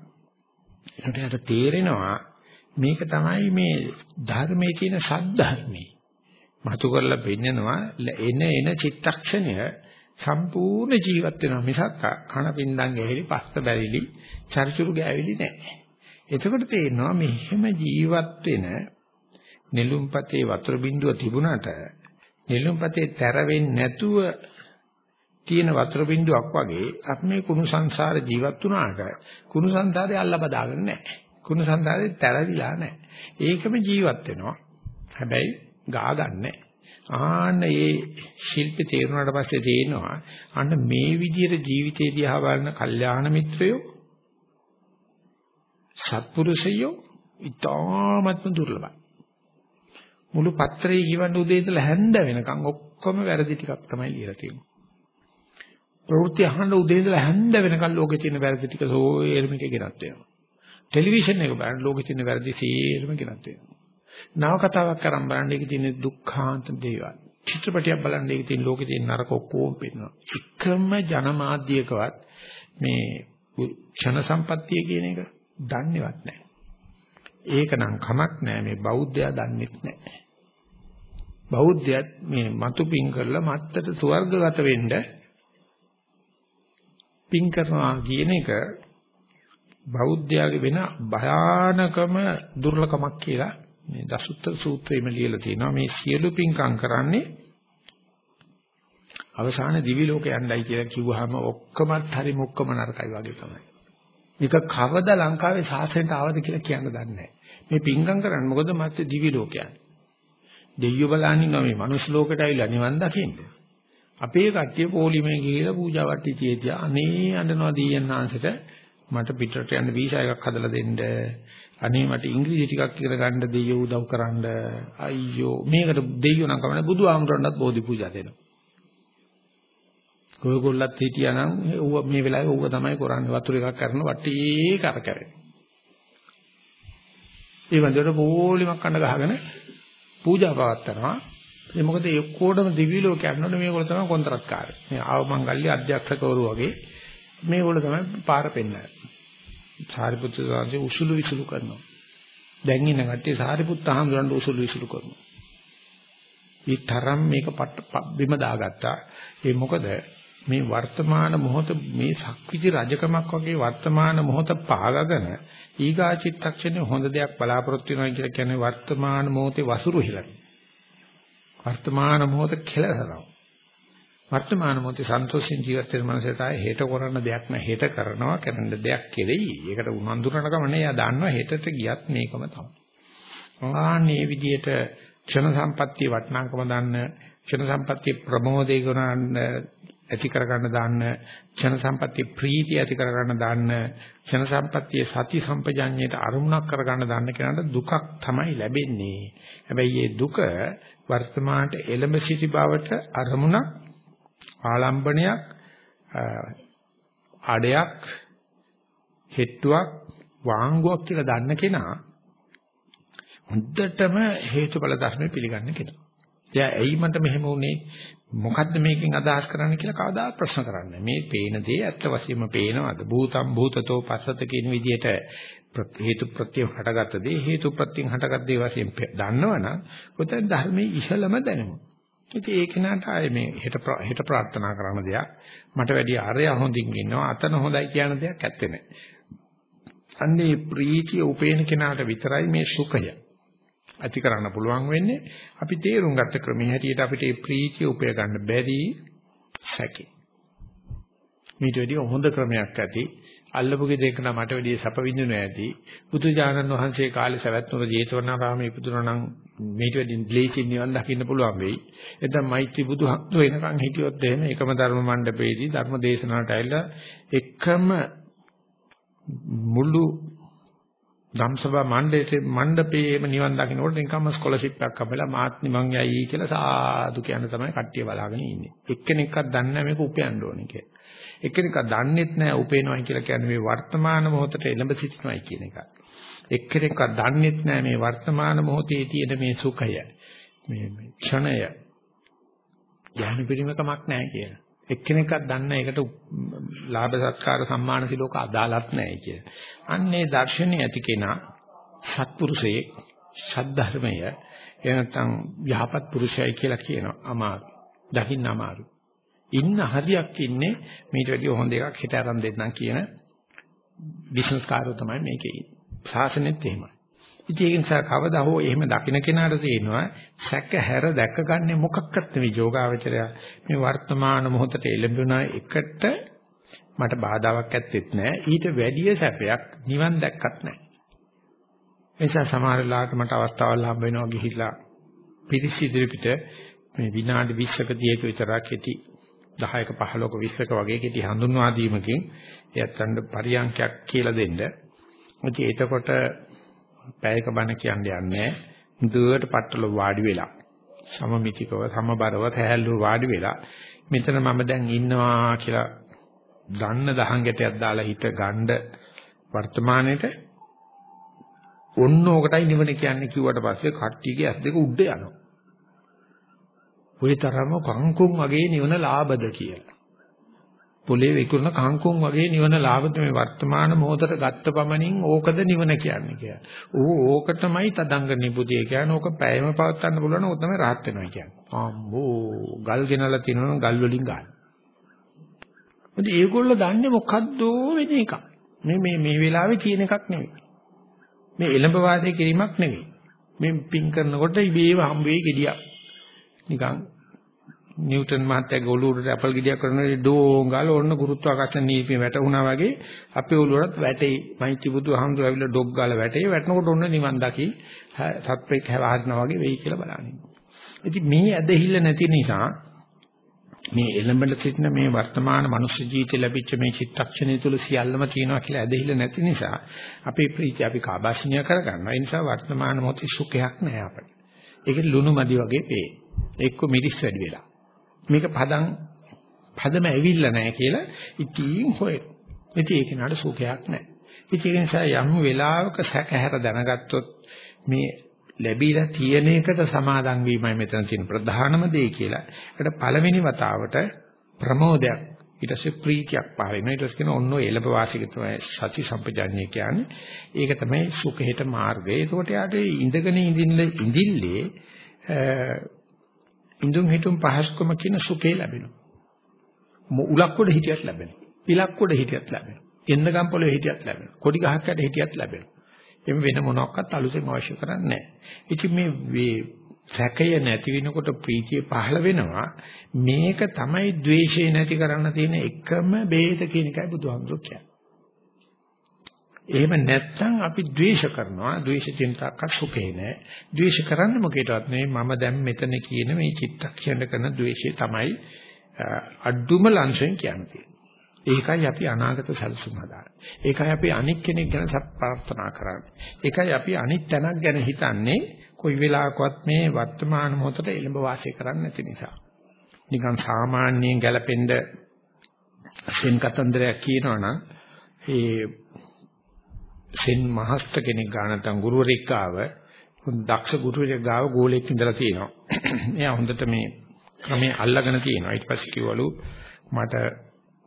ඒකට යට තේරෙනවා මේක තමයි මේ ධර්මයේ තියෙන සද්ධර්මී. මතු කරලා පෙන්නනවා එන එන චිත්තක්ෂණය සම්පූර්ණ ජීවත් වෙනවා මිසක් කන පින්දන් ගැහිලි පස්ත බැරිලි චරිචුරු ගෑවිලි නැහැ. එතකොට තේරෙනවා මෙහෙම ජීවත් වෙන නෙළුම්පතේ වතුර බින්දුව තිබුණාට නෙළුම්පතේ තැර වෙන්නේ නැතුව තියෙන වතුර බින්දුවක් වගේ අපි මේ කුණු සංසාර ජීවත් වුණාට කුණු සංසාරේ අල්ල බදාගෙන නැහැ. කුණු සංසාරේ තැරවිලා නැහැ. ඒකම ජීවත් වෙනවා. හැබැයි ගා ගන්නෑ. ආන්න ඒ ශිල්පී තේරුණාට පස්සේ තේනවා අන්න මේ විදිහට ජීවිතේ දිහා බලන කල්යාණ මිත්‍රයෝ සත්පුරුෂයෝ ඊටාත්ම දුර්ලභයි. මුළු පත්‍රයේ කියවන්න උදේ ඉඳලා හැන්ද වෙනකන් ඔක්කොම වැරදි ටිකක් තමයි ලියලා තියෙන්නේ. ප්‍රවෘත්ති අහන්න උදේ ඉඳලා හැන්ද වෙනකන් ලෝකේ තියෙන වැරදි ටික සෝයෙරම එක ගෙනත් වෙනවා. ටෙලිවිෂන් එක බලන්න ලෝකේ තියෙන වැරදි සියල්ලම ගෙනත් වෙනවා. නව කතාවක් කරන් බලන්න ඒකේ තියෙන දුක්ඛාන්ත දේවල්. චිත්‍රපටයක් බලන්න ඒකේ තියෙන ලෝකේ තියෙන නරක ඔක්කොම පේනවා. එකම ජනමාධ්‍යකවත් මේ ක්ෂණ සම්පත්තිය කියන එක දන්නේවත් නැහැ. ඒක නම් කමක් නැහැ මේ බෞද්ධයා දන්නේත් නැහැ. බෞද්ධයත් මේ මතු පිං කරලා මත්තට ස්වර්ගගත වෙන්න පිං කරනවා කියන එක බෞද්ධයාගේ වෙන භයානකම දුර්ලකමක් කියලා මේ දසුත්තර සූත්‍රයේම ලියලා තියෙනවා මේ සියලු පිංකම් කරන්නේ අවසාන දිවි ලෝක යන්නයි කියලා කිව්වහම ඔක්කොමත් හරි මොක්කම නරකයි වගේ තමයි. මේක කවදා ලංකාවේ සාසනයට ආවද කියලා කියන්න දන්නේ නැහැ. මේ පිංකම් කරන්නේ මොකද මත් දිවි ලෝකයන්. දෙයියෝ බලන්නේ නෝ මේ මනුස්ස ලෝකයට ඇවිල්ලා නිවන් දකින්න. අපේ කට්ටිය පොලිමේ ගිහිලා පූජා වට්ටි තියතියා අනේ අඬනවා දීයන්නාංශට මට පිටරට යන්න වීසා එකක් හදලා දෙන්න. අනේ මට ඉංග්‍රීසි ටිකක් ඉගෙන ගන්න දෙයියෝ උදව් කරන්න. අයියෝ මේකට දෙයියෝ නම් කමන්නේ බුදු ආමරණත් බෝධි පූජා දෙනවා. කොයගොල්ලත් හිටියානම් ඌව මේ වෙලාවේ ඌව තමයි කරන්නේ වතුර එකක් කරන වටේ කරකැවෙන. ඒ වන්දේට පොලිමක් කන්න ගහගෙන පූජා පවත්නවා. ඒ මොකද ඒ ඔක්කොටම දිවි ලෝක යනකොට මේගොල්ලෝ තමයි කොන්ත්‍රාත්කාරය. මේ ආවමංගල්‍ය අධ්‍යක්ෂකවරු වගේ මේගොල්ලෝ තමයි පාර පෙන්නන්නේ. සාරිපුත්‍ර සාන්ති උසුළු විසුළු කරනවා. දැන් ඉන්න කට්ටිය සාරිපුත්ත හාමුදුරන්ට උසුළු විසුළු කරනවා. මේ තරම් මේක බිම දාගත්තා. ඒ මොකද මේ වර්තමාන මොහොත මේ ශක්විති රජකමක් වගේ වර්තමාන මොහොත පාගගෙන ඊගා චිත්තක්ෂණේ හොඳ දෙයක් බලාපොරොත්තු වෙනවා කියලා කියන්නේ වර්තමාන මොහොතේ වසුරු හිලන. වර්තමාන මොහොත කෙලසනවා. වර්තමාන මොහොතේ සන්තෝෂෙන් ජීවත් වෙන මනසට ආයේ හෙට කරන්න දෙයක් නැහැ හෙට කරනවා කරන්න දෙයක් කෙරෙයි. ඒකට උනන්දුරන ගමනේ එයා දන්නවා හෙටට ගියත් මේකම තමයි. ආන්නේ විදිහට ක්ෂණ සම්පත්තිය වටිනාකම දන්න ක්ෂණ සම්පත්තිය ප්‍රමෝදේ කරන ඇති කරගන්න දාන්න ක්ෂණ සම්පත්තිය ප්‍රීතිය ඇති කරගන්න දාන්න ක්ෂණ සම්පත්තිය සති සම්පජඤ්ඤයට අරුමුණක් කරගන්න දාන්න කෙනාට දුකක් තමයි ලැබෙන්නේ. හැබැයි මේ දුක වර්තමානට එළඹ සිටි බවට අරමුණක් ආලම්බණයක් ආඩයක් හෙට්ටුවක් වාංගුවක් කියලා දන්න කෙනා හොඳටම හේතුඵල ධර්ම පිළිගන්න කෙනා. එයා ඇයි මට මෙහෙම වුනේ? මොකද්ද මේකෙන් අදහස් කරන්නේ කියලා කවදාවත් ප්‍රශ්න කරන්නේ මේ පේන දේ ඇත්ත වශයෙන්ම පේනවද? භූතම් භූතතෝ පස්සත කියන විදිහට හේතු ප්‍රත්‍යය හටගත්ත දේ හේතු ප්‍රත්‍යයෙන් හටගත් දේ වශයෙන් දන්නවනම් ඔතන ධර්මයේ ඉහළම දැනෙනවා. ඉතින් ඒ කෙනාට ආයේ මේ හෙට හෙට ප්‍රාර්ථනා කරන දෙයක්. මට වැඩි ආරය හොඳින් ඉන්නවා. අතන හොඳයි කියන දෙයක් ඇත්තේ නැහැ. අන්නේ ප්‍රීතිය උපේන කෙනාට විතරයි මේ සුඛය ඇති කරන්න පුළුවන් වෙන්නේ. අපි තේරුම් ගත්ත ක්‍රමයේ හැටියට අපිට මේ ප්‍රීතිය උපය ගන්න බැරි සැකේ. මේට වැඩි හොඳ ක්‍රමයක් ඇති. අල්ලපු ගෙදරක නම් මට වැඩි සැප විඳිනු ඇති. බුදුජානන් වහන්සේ කාලේ සවැත් නුර ජේතවනාරාමයේ ඉපදුනා නම් මේට වැඩි ද්ලේශින් නිවන් දකින්න පුළුවන් වෙයි. එතන මෛත්‍රී බුදුහත් වෙනකන් හිටියොත් එහෙම එකම ධර්ම මණ්ඩපයේදී ධර්ම දේශනාවට ඇවිල්ලා එකම මුළු ධම්සභා මණ්ඩපයේ මණ්ඩපයේම නිවන් දකින්නකොට නිකම්ම ස්කෝලර්ෂිප් එකක් අපලා මාත් නිවන් යයි කියලා සාදු කියන තමයි කට්ටිය බලාගෙන ඉන්නේ. එක්කෙනෙක්වත් දන්නේ නැහැ මේක උපයන්න ඕනේ කියලා. එක්කෙනෙක් දන්නේත් නැහැ උපේනවයි කියලා කියන්නේ මේ වර්තමාන මොහොතට එළඹ සිටිනවයි කියන එක. එක්කෙනෙක්වත් දන්නේත් නැහැ මේ වර්තමාන මොහොතේ තියෙන මේ සුඛය. මේ ක්ෂණය. ඥාන පිරිමකමක් නැහැ කියලා. එක්කෙනෙක්වත් දන්නේ ඒකට ලාභ සත්කාර සම්මාන සිලෝක අදාළත් නැහැ කිය. අන්නේ දර්ශනීය ඇති කෙනා සත්පුරුෂයේ සද්ධර්මය එනතම් යහපත් පුරුෂයයි කියලා කියනවා. අමාරු. දකින්න අමාරු. ඉන්න හරියක් ඉන්නේ මේට වැඩිය හොඳ එකක් හිත අරන් දෙන්නම් කියන බිස්නස් කාර්යය තමයි මේකේ. ශාසනෙත් එහෙමයි. ඉතින් ඒ නිසා කවදා හෝ එහෙම දකින්න කෙනාට තේනවා සැක හැර දැකගන්නේ මොකක්වත් නෙවෙයි යෝගාවචරය මේ වර්තමාන මොහොතට එළඹුණ එකට මට බාධාවක් ඇත්තෙත් නැහැ ඊට වැඩිය සැපයක් නිවන් දැක්කත් නැහැ එනිසා සමහර වෙලාවට මට අවස්ථාවල් හම්බ වෙනවා ගිහිල්ලා පිරිස් ඉදිරිපිට මේ විනාඩි 20ක දීයක විතරක් ඇති 10ක 15ක 20ක වගේ කෙටි හඳුන්වා දීමකින් එයත්න්ට පරියන්කයක් කියලා දෙන්න. ඉතින් එතකොට පැයක බණ කියන්නේ යන්නේ දුවට පట్టල වාඩි වෙලා සමමිතිකව සමබරව තැහැල්ලුව වාඩි වෙලා මෙතන මම දැන් ඉන්නවා කියලා දන්න දහංගටයක් දාලා හිත ගණ්ඩ වර්තමානයේට ඔන්න ඕකටයි නිවන කියන්නේ කිව්වට පස්සේ කට්ටියගේ ඇස් දෙක උඩ යනවා. ওই තරම කංකුම් වගේ නිවන ලාභද කියලා. පොලේ විකුණන කංකුම් වගේ නිවන ලාභද මේ වර්තමාන මොහොතට ගත්ත පමණින් ඕකද නිවන කියන්නේ කියලා. ඕ ඕකටමයි තදංග නිබුදිය කියන්නේ. ඕක පැයම පවත්වන්න පුළුවන් ඕක තමයි rahat වෙනවා කියන්නේ. අම්බෝ ගල් ගෙනලා තිනවනම් ගල් වලින් ගන්න. මොකද ඒගොල්ලෝ දන්නේ මොකද්ද වෙන එකක්. මේ මේ මේ වෙලාවේ තියෙන එකක් නෙවෙයි. මේ එළඹ වාසය කිරීමක් නෙවෙයි. මේ පින් කරනකොට ඉබේම හම්බ වෙයි gediyak. නිකන් නිව්ටන් මහත්තයාගේ ඔළුවට ඇපල් ගෙඩියක් කරනකොට ඩෝංගාල ඔන්න ගුරුත්වාකර්ෂණ නීතිය වැටුණා වගේ අපේ ඔළුවටත් වැටෙයි. මයිති බුදුහාමුදුරුවෝ ඇවිල්ලා ඩොග් ගාලා වැටෙයි. වැටෙනකොට ඔන්න නිවන් දකි. සත්පෙක් හැවහරිනා වගේ වෙයි කියලා බලන්නේ. ඉතින් මේ ඇදහිල්ල නැති නිසා මේ එළඹෙල සිටින මේ වර්තමාන මනුෂ්‍ය ජීවිතේ ලැබිච්ච මේ චිත්තක්ෂණය තුළ සියල්ලම තියෙනවා කියලා ඇදහිල්ල නැති නිසා අපේ ප්‍රීතිය අපි කාබාෂණීය කරගන්නවා. ඒ නිසා වර්තමාන මොහොතේ සුඛයක් නැහැ අපිට. ඒකේ ලුණු මදි වගේ පේ. එක්ක මිරිස් වැඩි වෙලා. මේක පදම් පදම ඇවිල්ලා නැහැ කියලා ඉතින් හොය. ඉතින් ඒක නඩ සුඛයක් නැහැ. ඉතින් ඒ නිසා යම් වෙලාවක සැකහැර දැනගත්තොත් මේ ලැබිලා තියෙන එකට සමාදන් වීමයි මෙතන තියෙන ප්‍රධානම දේ කියලා. ඒකට පළවෙනි වතාවට ප්‍රමෝදයක් ඊට පස්සේ ප්‍රීතියක් පහළ වෙනවා. ඊට පස්සේ කියන ඔන්න ඔය එළඹ වාසික තමයි සති සම්පජාඤ්ඤය කියන්නේ. ඒක තමයි සුඛහෙට මාර්ගය. ඒකට යාට ඉඳගෙන ඉඳින්න ඉඳිල්ලේ ඉඳුන් හිටුම් පහසුකම කියන සුඛේ ලැබෙනවා. උලක් උඩ හිටියත් ලැබෙනවා. පිලක් උඩ හිටියත් ලැබෙනවා. එන්න ගම්පොලේ හිටියත් ලැබෙනවා. කොඩි ගහක් යට හිටියත් ලැබෙනවා. එමෙ වෙන මොනක්වත් අලුතෙන් අවශ්‍ය කරන්නේ නැහැ. ඉතින් මේ සැකය නැති වෙනකොට ප්‍රීතිය පහළ වෙනවා. මේක තමයි द्वේෂය නැති කරන්න තියෙන එකම බේද කියන එකයි බුදුහාමුදුරුවෝ කියන්නේ. එහෙම නැත්නම් අපි ද්වේෂ කරනවා. ද්වේෂ චින්තාවක් සුඛේ නෑ. ද්වේෂ කරන්නේ මොකේටවත් නෙවෙයි. මම දැන් මෙතන කියන මේ චිත්තක්ෂණ කරන ද්වේෂය තමයි අඩුම ලංශයෙන් කියන්නේ. ඒකයි අපි අනාගත සැලසුම් හදාන්නේ ඒකයි අපි අනික් කෙනෙක් ගැන ප්‍රාර්ථනා කරන්නේ. ඒකයි අපි අනිත් තැනක් ගැන හිතන්නේ. කොයි වෙලාවකවත් මේ වර්තමාන මොහොතට එළඹ වාසය කරන්නේ නැති නිසා. නිකන් සාමාන්‍යයෙන් ගැලපෙන්න සෙන් කතන්දරයක් කියනවනම් ඒ සෙන් මහස්ත කෙනෙක් ගා නැත්නම් ගුරුවරයෙක් ආව දක්ෂ ගුරුවරයෙක් ගාව ගෝලෙක් ඉඳලා තියෙනවා. එයා හොඳට මේ ක්‍රමයේ අල්ලගෙන තියෙනවා. ඊට පස්සේ කිව්වලු මට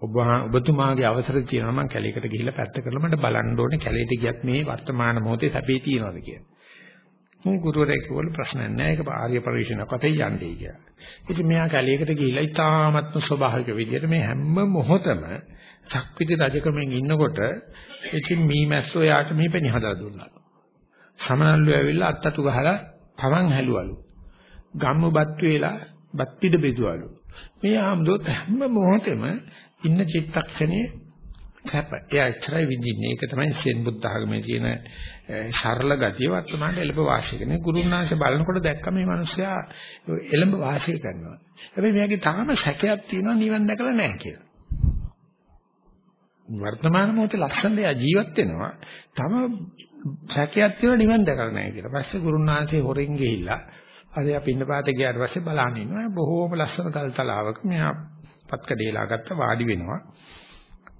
ඔබ ඔබතුමාගේ අවසර තියෙනවා මම කැලේකට ගිහිල්ලා පැත්ත කරලා මට බලන්න ඕනේ කැලේට ගියත් මේ වර්තමාන මොහොතේ සැපේ තියෙනවද කියලා. මම ගුරුවරයෙක් කිව්වලු ප්‍රශ්නයක් නෑ ඒක ආර්ය පරිශීලනයක් අතේ යන්නේ කියලා. ඉතින් මෙයා කැලේකට ගිහිල්ලා ඉතාමත්ම ස්වභාවික විදිහට මේ හැම මොහොතම ශක්විති රජකමෙන් ඉන්නකොට ඉතින් මීමැස්සෝ යාට මේ පෙනි හදලා දුන්නා. සමනල්ලු ඇවිල්ලා අත්තටු ගහලා පවන් හැලුවලු. ගම්මුපත් වේලා බත් පිට බෙදුවලු. මේ ආම්දොත් හැම මොහොතෙම ඉන්න චිත්තක්ෂණයේ කැප. එයා ඉතරයි විඳින්නේ. ඒක තමයි සෙන් බුද්ධ ආගමේ තියෙන සරල ගතිය වර්තමානයේ එළඹ වාසය කරන. ගුරුනාංශ බලනකොට දැක්ක මේ මිනිස්සයා එළඹ වාසය කරනවා. හැබැයි මෙයාගේ තාම සැකයක් තියෙනවා නිවන් දැකලා නැහැ කියලා. වර්තමාන මොහොතේ ලස්සන දෙය ජීවත් වෙනවා. තම සැකයක් තියෙනවා නිවන් දැකලා නැහැ කියලා. පස්සේ ගුරුනාංශේ හොරෙන් ගිහිල්ලා අර අපි ඉන්න පාතේ ගියාට පස්සේ බලන්න ඉන්නවා. බොහෝම ලස්සන තල්තලාවක මෙහා පත්කඩේලා ගත්ත වාඩි වෙනවා.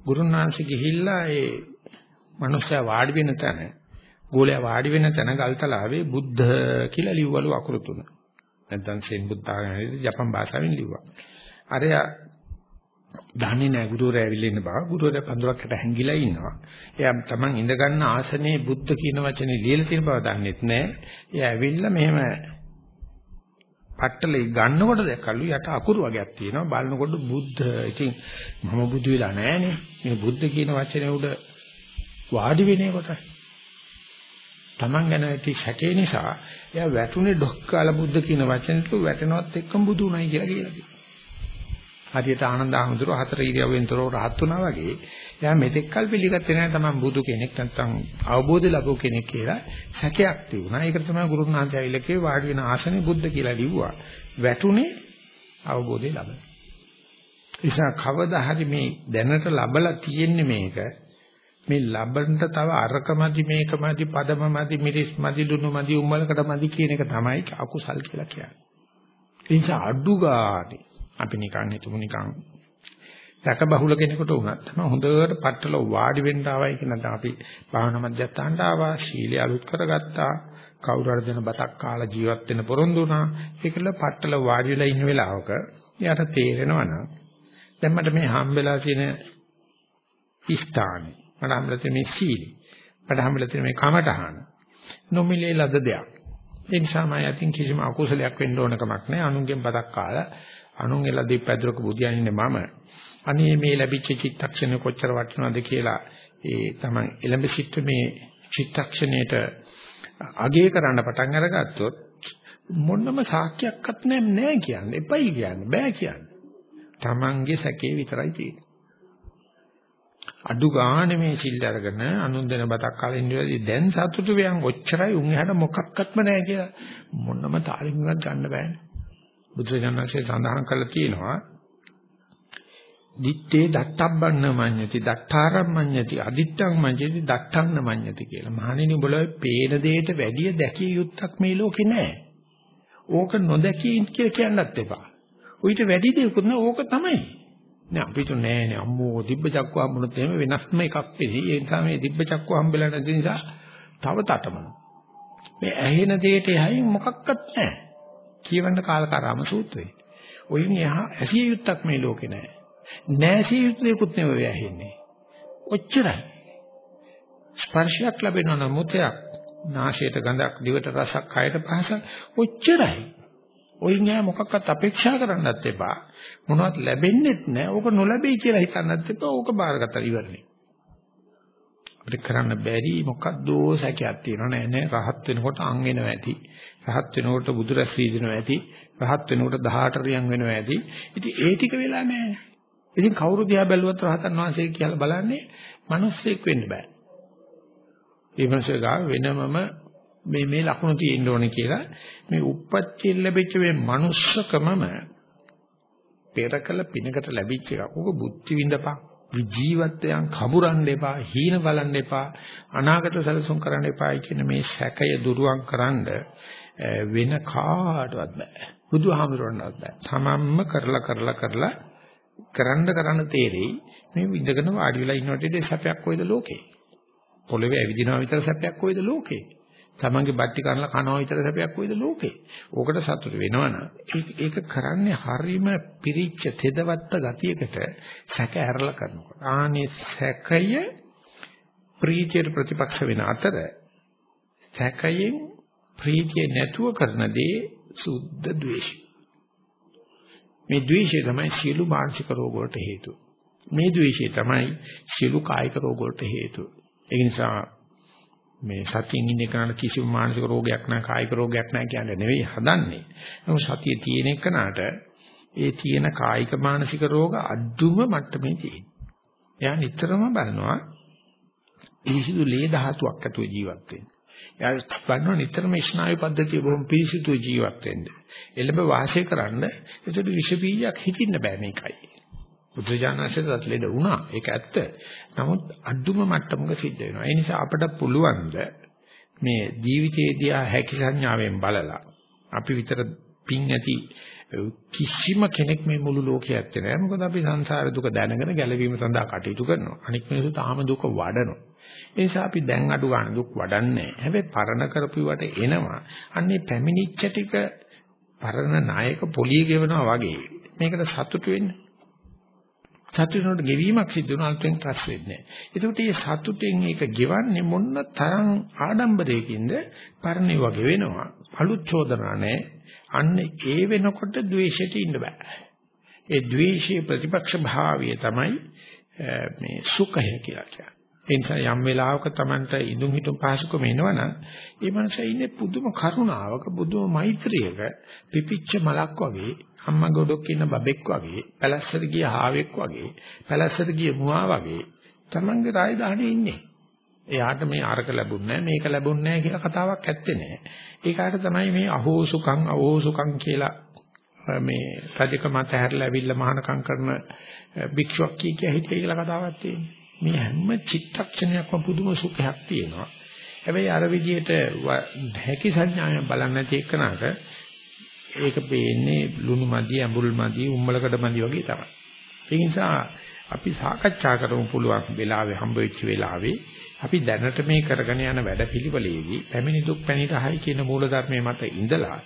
ගුරුනාංශ ගිහිල්ලා ඒ මනුස්සයා වාඩි වෙන තැන ගෝලයා වාඩි වෙන තැන ගල්තලාවේ බුද්ධ කියලා ලිව්වලු අකුරු තුන. නැත්නම් සෙන් බුද්ධ ආගමේ ජපන් භාෂාවෙන් ලිව්වා. අරයා දන්නේ නැහැ ගුරුවරයා ඇවිල්ලා ඉන්න බව. ගුරුවරයා පඳුරකට හැංගිලා ඉන්නවා. එයා Taman ඉඳ ගන්න ආසනේ බුද්ධ කියන වචනේ ලියලා තියෙන බව දන්නෙත් නැහැ. එයා ඇවිල්ලා මෙහෙම පට්ටලේ ගන්නකොට දැක්කලු යට අකුරු වගේක් තියෙනවා. බලනකොට බුද්ධ. ඉතින් මම බුදු වෙලා නැහනේ. මේ බුද්ධ කියන වචනේ උඩ වාඩි වෙනකොට Taman ගැන ඇති සැකේ නිසා එයා වැටුනේ ඩොක්කාල බුද්ධ කියන වචනෙට වැටෙනවත් එක්කම බුදු උනායි කියලා කියලා කියනවා. හරියට ආනන්ද ආමඳුර හතර ඉරියව්වෙන් තොරව රහත් වුණා වගේ එයා මෙතෙක් කල් පිළිගත්තේ නැහැ තමන් බුදු කෙනෙක් නැත්නම් අවබෝධ ලැබුව කෙනෙක් කියලා සැකයක් තිබුණා. ඒක තමයි ගුරුනාථය ඉලකේ වාඩි වෙන ආසනේ බුද්ධ කියලා ලිව්වා. වැටුනේ අවබෝධය ලබන. නිසා කවදා හරි මේ දැනට ලබලා තියෙන්නේ මේක මේ ලබන්න තව අරකමදි මේකමදි පදමමදි මිරිස්මදි දුනුමදි උම්මලකට මදි කියන එක තමයි අකුසල් කියලා කියන්නේ. ඒ නිසා අඩු ගානේ අපි නිකන් හිතමු නිකන්. රැක බහුල කෙනෙකුට වුණත් තම හොඳට පట్టල වාඩි වෙන්න ආවයි කියලා දැන් අපි භාවනා මධ්‍යස්ථානට ආවා ශීලයේ අලුත් කරගත්තා කවුරු හරි දෙන බතක් කාලා ජීවත් වෙන්න පොරොන්දු වුණා. ඒකල පట్టල වාඩි වෙලා ඉන්න වෙලාවක එයාට තේරෙනවා නම් දැන් මට මේ හම්බෙලා තියෙන ස්ථානේ මට හම්බෙලා තියෙන මේ ශීලෙ මට හම්බෙලා තියෙන මේ කමටහන නොමිලේ ලද දෙයක්. ඒ නිසා මම අතින් කිසිම අකුසලයක් වෙන්න ඕන කමක් නැහැ. අනුන්ගෙන් බතක් කාලා අනුන් එලා දීපැදුරක බුදියන් ඉන්නේ මම. අනේ මේ ලැබිච්ච චිත්තක්ෂණය කොච්චර වටිනවද කියලා ඒ තමයි එළඹ සිට මේ චිත්තක්ෂණයට අගය කරන්න පටන් අරගත්තොත් මොනම සාක්ෂියක්වත් නැහැ කියන්නේ. එපයි කියන්නේ. බෑ කියන්නේ. Tamange සැකේ විතරයි තියෙන්නේ. අඩු ගානේ මේ සිල් අරගෙන අනුන් දෙන බතක් කාලා ඉඳලා දැන් සතුටු වෙයන් ඔච්චරයි උන් එහාට මොකක්වත්ම නැහැ කියලා මොනම තාලින්වත් ගන්න බෑනේ. බුදුරජාණන්සේ සඳහන් කරලා තියෙනවා දිත්තේ දත්තබ්බන්න මඤ්ඤති දත්තාරම් මඤ්ඤති අදිත්තං මඤ්ඤති දත්තන්න මඤ්ඤති කියලා. මහණෙනි උඹලා පේන දෙයට වැඩිය දැකිය යුත්තක් මේ ලෝකේ නැහැ. ඕක නොදැකී කියලා කියන්නත් එපා. උවිත වැඩි දෙයක්වත් නෑ ඕක තමයි. නෑ අපිට නෑ නෑ අම්මෝ දිබ්බ චක්කුව හම්බුනොත් එහෙම වෙනස්ම එකක් වෙයි. ඒ නිසා මේ දිබ්බ චක්කුව හම්බෙලා නැති නිසා තව තටමන. මේ ඇහෙන දෙයට එහයින් මොකක්වත් නෑ. කියවන්න කාලකාරාම සූත්‍රය. ඔයින් එහා ඇසිය යුත්තක් මේ ලෝකේ නැහැ. නැසිය යුත්තේකුත් නෙවෙයි ඇහෙන්නේ. ඔච්චරයි. ස්පර්ශයක් ලැබෙනවා නම් මුතයක් නාසයට ගඳක් දිවට රසක් කයට පහසක් ඔච්චරයි. ඔයින් එහා මොකක්වත් අපේක්ෂා කරන්නත් එපා. මොනවත් ලැබෙන්නේත් නැහැ. ඕක නොලැබෙයි කියලා හිතන්නත් එපා. ඕක බාරගත්තා ඉවරනේ. අපිට කරන්න බැරි මොකක්ද සැකයක් තියෙනවා නෑ නෑ රහත් වෙනකොට අං වෙනවා ඇති රහත් වෙනකොට බුදුරැස් වීදිනවා ඇති රහත් වෙනකොට 18 රියන් වෙනවා ඇති ඉතින් ඒ ටික වෙලා නෑ ඉතින් කවුරු දිහා බැලුවත් රහතන් වහන්සේ කියලා බලන්නේ මිනිස්සෙක් වෙන්න බෑ ඒ මිනිස්සු ගාව වෙනමම මේ මේ ලකුණු තියෙන්න ඕනේ කියලා මේ උප්පත්ති ලැබිච්ච මේ manussකමම පෙරකල පිනකට ලැබිච්ච එකක්. ඕක බුද්ධි විඳපන්. ජීවිතයන් කබුරන්න එපා, හීන බලන්න එපා, අනාගත සැලසුම් කරන්න එපායි කියන මේ සැකය දුරුවන් කරන්න වෙන කාටවත් බෑ. බුදුහාමුදුරන්වත් බෑ. තමන්ම කරලා කරලා කරලා කරන්න කරන්න තේරෙයි මේ විඳගෙන වාඩි වෙලා ඉන්නකොට සැපයක් කොයිද ලෝකේ. පොළවේ ඇවිදිනවා විතර සැපයක් කොයිද ලෝකේ. තමන්ගේ බට්ටි කනලා කනවා විතර සැපයක් කොයිද ලෝකේ. ඕකට සතුට වෙනවනම් ඒක කරන්නේ හරීම පිරිච්ච තෙදවත්ත ගතියකට සැක ඇරලා කරනකොට. ආනේ සැකය ප්‍රීතියට ප්‍රතිපක්ෂ වෙන අතර සැකයෙන් ප්‍රීතිය නැතුව කරන දේ සුද්ධ ද්වේෂය. මේ ද්වේෂය තමයි සියලු මානසික රෝග වලට හේතුව. මේ ද්වේෂය තමයි සියලු කායික රෝග වලට හේතුව. ඒ නිසා මේ සතියින් ඉන්න කෙනාට කිසිම මානසික රෝගයක් නැහැ කායික රෝගයක් නැහැ කියන්නේ නෙවෙයි හදන්නේ. නමුත් සතිය තියෙන එකනට ඒ තියෙන කායික මානසික රෝග අඩුම මට්ටමේ තියෙනවා. එයා නිතරම බලනවා පිරිසිදු ලේ ධාතුවක් ඇතුළේ ජීවත් වෙන්න. එයා බලනවා නිතරම ස්නායු පද්ධතිය බොහොම පිරිසිදු ජීවත් වෙන්න. එළඹ වාසය කරන්න ඒකට විෂ බීජයක් හිතින්න බෑ මේකයි. බුදුජානකසේත් ලෙඩ වුණා. ඒක ඇත්ත. නමුත් අඩුම මට්ටමක සිද්ධ වෙනවා. ඒ නිසා අපිට පුළුවන් මේ ජීවිතයේදී හැකි සංඥාවෙන් බලලා අපි විතර පිං ඇති කිසිම කෙනෙක් මේ මුළු ලෝකයේ ඇත්තේ නැහැ. මොකද අපි සංසාර දුක දැනගෙන ගැලවීම සඳහා කටයුතු කරනවා. අනික් මිනිස්සු තාම දුක වඩනවා. ඒ නිසා අපි දැන් අඩු ගන්න දුක් වඩන්නේ හැබැයි පරණ කරපුවට එනවා. අන්නේ පැමිණිච්ච ටික පරණ නායක පොලිය ගෙවනවා වගේ මේකට සතුටු වෙන්න. සතුටිනොට ගෙවීමක් සිද්ධ වුණා අලුතෙන් රස වෙන්නේ නැහැ. ඒකට මේ සතුටෙන් ඒක ගෙවන්නේ මොන්න තරම් ආඩම්බරයකින්ද පරණේ වගේ වෙනවා. අලුත් චෝදනා නැහැ. අන්න ඒ වෙනකොට ද්වේෂයට ඉන්න බෑ. ඒ ද්වේෂයේ ප්‍රතිපක්ෂ භාවය තමයි මේ සුඛය කියලා කියන්නේ. ඒ නිසා යම් වෙලාවක Tamanට ඉදුම් හිටුම් පහසුකම එනවනම් ඒ මනස ඉන්නේ පුදුම කරුණාවක පුදුම මෛත්‍රියක පිපිච්ච මලක් වගේ අම්මා ගොඩක් ඉන්න බබෙක් වගේ පැලැස්සට ගිය හාවෙක් වගේ පැලැස්සට ගිය මුවා වගේ Tamanගේ රාජධානියේ ඉන්නේ. එයාට මේ අරක ලැබුන්නේ මේක ලැබුන්නේ කියලා කතාවක් ඇත්තේ නැහැ. ඒකට තමයි මේ අහෝසුකම් අවෝසුකම් කියලා මේ රජක මත හැරලා ඇවිල්ලා මහානකම් කරන භික්ෂුවක් කිය කිය හිටිය කියලා කතාවක් තියෙනවා. මේ හැම චිත්තක්ෂණයක්ම පුදුම සුඛයක් තියෙනවා. හැබැයි අර විදිහට හැකි සංඥාවෙන් බලන්නේ නැති එකනට ඒක පේන්නේ ලුණු මදි, අඹුල් මදි, උම්මලකඩ මදි වගේ තමයි. ඒ නිසා අපි සාකච්ඡා කරමු පුළුවන් වෙලාවේ හම්බ වෙච්ච වෙලාවේ අපි දැනට මේ කරගෙන යන වැඩපිළිවෙලේදී පැමිණි දුක් පැනිරහයි කියන මූලධර්මයේ මත ඉඳලා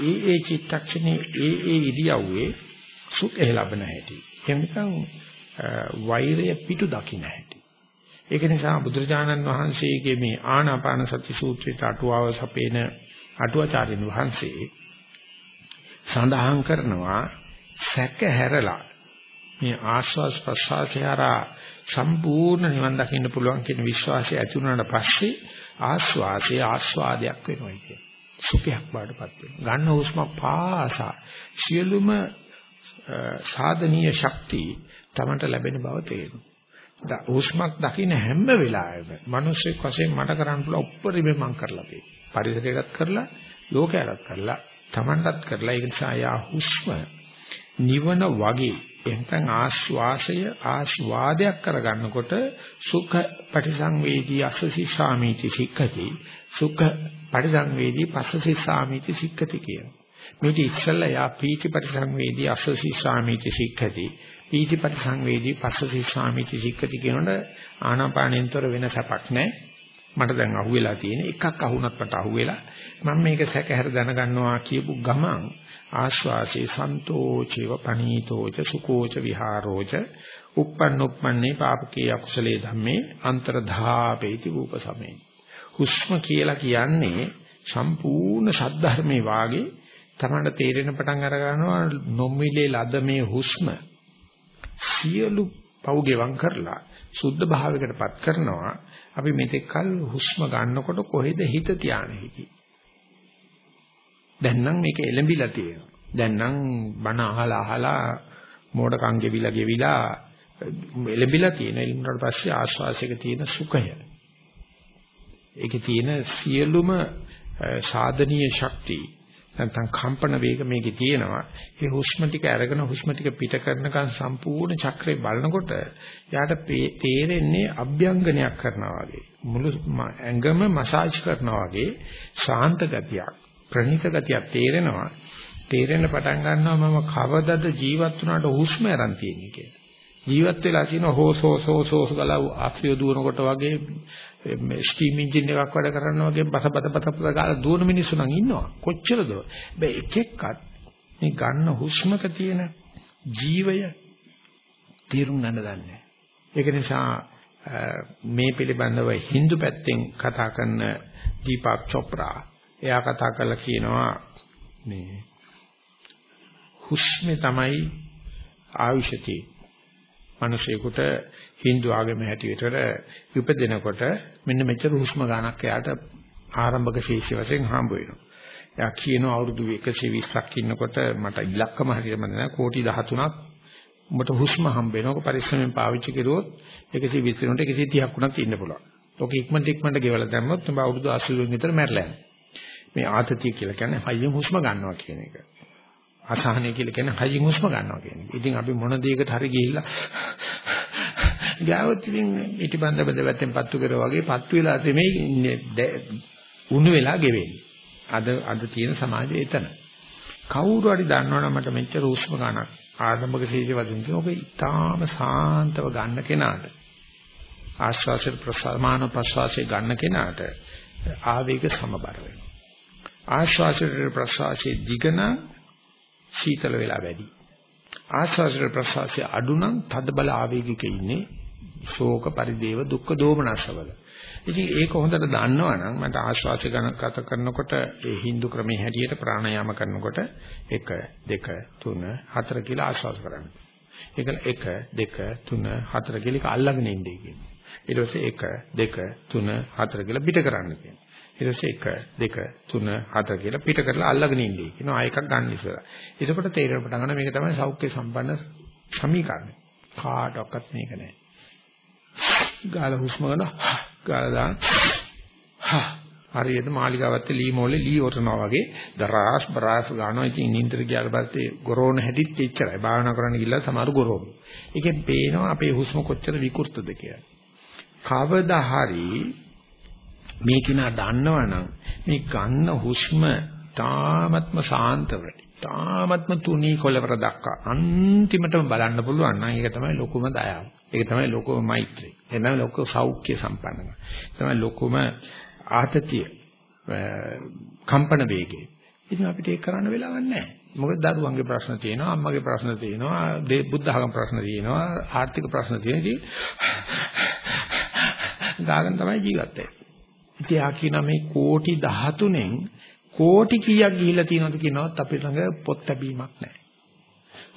ඒ ඒ චිත්තක්ෂණේ ඒ ඒ ඉරියව්වේ සුඛය ලබන හැටි. එහෙනම් වෛරය පිටු දකින්න හැටි. ඒක නිසා බුදුරජාණන් වහන්සේගේ මේ ආනාපාන සති සූත්‍රයට අටුවාව සපේන අටුවාචාර්යන් වහන්සේ සඳහන් කරනවා සැක හැරලා මේ ආස්වාස් ප්‍රසආසය හරහා සම්පූර්ණ නිවන් දකින්න පුළුවන් කියන විශ්වාසය ඇති වුණාට පස්සේ ආස්වාදයේ ආස්වාදයක් වෙනවා කියන්නේ. සුඛයක් බාටපත් වෙනවා. ගන්න හුස්ම පාසා සියලුම සාධනීය ශක්තිය තමන්ට ලැබෙන බව තේරෙනවා. හුස්මක් දකින්න හැම වෙලාවෙම මිනිස්සෙක් වශයෙන් මට කරන්න පුළුවන් උප්පරිම මං කරලා තියෙනවා. පරිසරයටත් කරලා, ලෝකයටත් කරලා, තමන්ටත් කරලා ඒ නිසා යා හුස්ම නිවන වගේ එහෙනම් ආස්වාසය ආස්වාදයක් කරගන්නකොට සුඛ පටිසංවේදී අස්සසි සාමීති සික්ඛති සුඛ පටිසංවේදී පස්සසි සාමීති සික්ඛති කියන මේක ඉස්සල්ලා යා පීති පටිසංවේදී අස්සසි සාමීති සික්ඛති පීති පටිසංවේදී පස්සසි සාමීති සික්ඛති කියනොට ආනාපානෙන්තර වෙන සැපක් නැහැ මට දැන් අහුවෙලා තියෙන එකක් අහුණත් මට අහුවෙලා මම මේක සැකහැර දැනගන්නවා කියපු ගමන් ආස්වාසේ සන්තෝචේව පනීතෝච සුකෝච විහාරෝච uppannuppanne පාපකේ අකුසලේ ධම්මේ අන්තරධාපේති රූපසමේ. හුස්ම කියලා කියන්නේ සම්පූර්ණ සද්ධර්මේ වාගේ තමයි තේරෙන පටන් අර ගන්නවා නොමිලේ ලද මේ හුස්ම සියලු පව් ගෙවම් කරලා සුද්ධ භාවයකටපත් කරනවා අපි මෙතෙක් කල හුස්ම ගන්නකොට කොහෙද හිත තියාගෙන හිටියේ දැන් නම් මේක එළඹිලා තියෙනවා. දැන් නම් බණ අහලා අහලා මෝඩකම් ගෙවිලා ගෙවිලා එළඹිලා තියෙන එළඹුණාට පස්සේ ආශ්වාසයක තියෙන සුඛය. ඒකේ තියෙන සියලුම සාධනීය ශක්තිය. නැත්නම් කම්පන වේග මේකේ තියෙනවා. ඒ හුස්ම ටික අරගෙන හුස්ම ටික පිට කරනකන් සම්පූර්ණ චක්‍රේ බලනකොට යාට තේරෙන්නේ අභ්‍යංගනයක් කරනවා වගේ. මුළු ඇඟම මසාජ් කරනවා වගේ ශාන්ත ගතියක්, ප්‍රණීත ගතියක් තේරෙනවා. තේරෙන්න පටන් ගන්නවා මම කවදද ජීවත් වුණාට හුස්ම අරන් තියෙන්නේ කියලා. ජීවත් වෙලා තියෙන හෝස් හෝස් හෝස් හෝස් ගලව ආක්සිය දුවනකොට වගේ මේ ස්ටීම් එන්ජින් එකක් වැඩ කරනවා වගේ බස බත බත බත ගාලා දුවන මිනිස්සු නම් ඉන්නවා. කොච්චරද? බෑ එක එක්කත් මේ ගන්න හුස්මක තියෙන ජීවය තීරුම් ගන්න දන්නේ ඒක නිසා මේ පිළිබඳව Hindu පැත්තෙන් කතා කරන දීපක් චොප්රා එයා කතා කරලා කියනවා මේ හුස්මේ තමයි ආයුෂති මිනිසෙකුට Hindu ආගමේ හැටියට උපදිනකොට මෙන්න මෙච්චර හුස්ම ගන්නක් එයාට ආරම්භක ශීර්ෂ වශයෙන් හම්බ වෙනවා. එයා කියනවා අවුරුදු 120ක් ඉන්නකොට මට ඉලක්කම හරියට මතක නැහැ කෝටි 13ක් උඹට හුස්ම හම්බ වෙනවා. පරිස්සමෙන් පාවිච්චි කරුවොත් 120 උනට 130ක් වුණත් ඉන්න පුළුවන්. ඔක ඉක්මනට ඉක්මනට ගෙවලා දැම්මොත් උඹ අවුරුදු 80 විතර මැරලා යනවා. මේ ආතතිය කියලා කියන්නේ හයියෙන් හුස්ම ගන්නවා කියන එක. අසහනය කියලා කියන්නේ හයියෙන් හුස්ම ගන්නවා කියන එක. ඉතින් අපි මොන දෙයකට හරි ගිහිල්ලා ගාවොත් ඉතින් ඊටිබන්ද බදවැත්තෙන් පත්තු කරා වගේ පත්තු වෙලා තෙමේ ඉන්නේ උණු වෙලා ගෙවෙන්නේ. අද අද තියෙන සමාජය එතන. කවුරු හරි දන්නවනම් මට මෙච්චර හුස්ම ගන්නක් ආරම්භක ශීර්ෂ වදින් කියන ඔබ ඊටාම සාන්තව ගන්න කෙනාට ආශ්වාසය ප්‍රසමාන ප්‍රශ්වාසය ගන්න කෙනාට ආවේග සමබර වෙනවා. ආශ්වාසය ප්‍රශ්වාසයේ දිගන සීතල වෙලා වැඩි. ආස්වාසය ප්‍රසවාසය අඩු නම් තද බල ආවේගික ඉන්නේ ශෝක පරිදේව දුක්ඛ දෝමනසවල. ඉතින් ඒක හොඳට දන්නවනම් මට ආශ්වාසය ගන්න කත කරනකොට ඒ Hindu ක්‍රමයේ හැටියට ප්‍රාණයාම කරනකොට 1 2 3 4 කියලා ආශ්වාස කරන්න. ඒක 1 2 3 4 කියලා ඒක අල්ලගෙන ඉන්නේ කියනවා. ඊට පස්සේ 1 2 3 4 කියලා පිට කරන්න කියනවා. ඊට පස්සේ 1 2 3 4 කියලා පිට කරලා අල්ලගෙන ඉන්නේ කියනවා. ආ එකක් ගන්න ඉස්සර. එතකොට තේරෙන්න පටන් ගන්න මේක තමයි සෞඛ්‍ය සම්පන්න සමීකරණය. කාටවත් මේක නෑ. ගාලා හුස්ම ගන්න ගාලා දාන හරියට මාලිගාවත් ලී මොලේ ලී වටනවා වගේ දරාස් බරාස් ගන්නවා ඉතින් නින්දර ගියාට පස්සේ ගොරෝන හැදිත් එච්චරයි භාවනා කරන්න ගිහලා සමහර ගොරෝන. ඒකෙන් පේනවා අපේ හුස්ම කොච්චර විකෘතද කියලා. කවදා හරි මේ කිනා දන්නවනම් මේ ගන්න හුස්ම තාමත්ම සාන්තව තාමත්ම තුනී කොලවර දක්වා අන්තිමටම බලන්න පුළුවන් නම් ඒක තමයි ලොකුම දයාව. ඒක තමයි ලොකුම මෛත්‍රිය. ඒක තමයි ලොකු සෞඛ්‍ය සම්පන්නකම. ඒක තමයි ලොකුම ආතතිය කම්පන වේගය. ඉතින් අපිට ඒක කරන්න වෙලාවක් නැහැ. මොකද දරුවන්ගේ ප්‍රශ්න තියෙනවා, අම්මගේ ප්‍රශ්න තියෙනවා, බුද්ධ ධර්ම ප්‍රශ්න තියෙනවා, ආර්ථික ප්‍රශ්න තියෙනවා. ගාගෙන තමයි ජීවත් වෙන්නේ. ඉතින් ආ කියන මේ කෝටි 13න් කෝටි කීයක් ගිහිල්ලා තියෙනවද කියනවත් අපේ ළඟ පොත් ලැබීමක් නැහැ.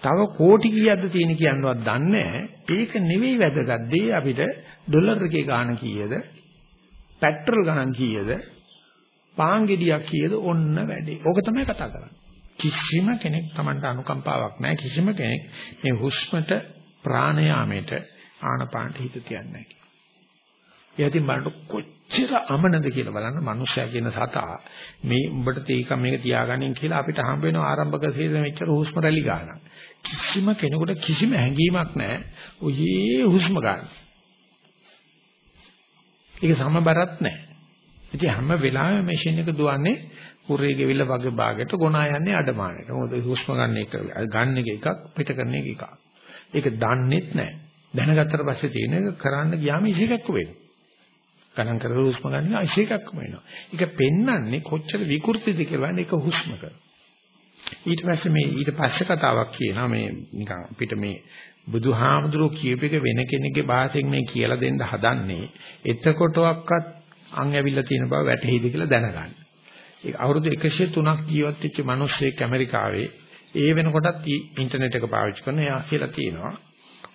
තව කෝටි කීයක්ද තියෙන කියනවත් දන්නේ ඒක නෙවෙයි වැදගත් දේ අපිට ඩොලර් එකේ ගාණ කීයද? පෙට්‍රල් ගණන් කීයද? පාන් ගෙඩියක් කීයද? ඔන්න වැඩේ. ඕක තමයි කතා කරන්නේ. කිසිම කෙනෙක් Tamanට අනුකම්පාවක් නැහැ. කිසිම කෙනෙක් මේ හුස්මට ප්‍රාණයාමයට ආනපානට හිත තියන්නේ නැහැ. එයාටින් බලන්න කොච්චර අමනද කියලා බලන්න මනුස්සයා කියන සතා මේ උඹට තේක මේක තියාගන්න කියලා අපිට හම්බ වෙන ආරම්භක සීල මෙච්චර හුස්ම රැලි ගන්න. කිසිම කෙනෙකුට කිසිම හැඟීමක් නැහැ. ඔයේ හුස්ම ගන්න. ඒක සමබරත් නැහැ. ඉතින් හැම වෙලාවෙම මැෂින් එක දුවන්නේ කුරේ ගෙවිල වගේ භාගයට ගොනා යන්නේ අඩමාණයට. මොකද හුස්ම ගන්න එක ගන්න එක එකක් පිට කරන එක එකක්. ඒක දන්නෙත් නැහැ. දැනගත්තට පස්සේ තියෙන එක කරන්න ගියාම ඉසේකක්ක වෙනවා. ගණන් කරලා හුස්ම ගන්න ඉසේකක්ම වෙනවා. ඒක පෙන්වන්නේ කොච්චර විකෘතිද කියලා ඒක හුස්මක. ඊට පස්සේ මේ ඊට පස්සේ කතාවක් කියනවා මේ නිකන් අපිට මේ බුදුහාමුදුරුවෝ කියප එක වෙන කෙනෙක්ගේ භාෂෙන් මේ කියලා දෙන්න හදන්නේ එතකොටවත් අං ඇවිල්ලා තියෙන බව වැටහිද කියලා දැනගන්න. ඒක අවුරුදු 103ක් ජීවත් වෙච්ච මිනිස්සෙක් ඇමරිකාවේ ඒ වෙනකොටත් ඉන්ටර්නෙට් එක පාවිච්චි කරන එයා කියලා තියෙනවා.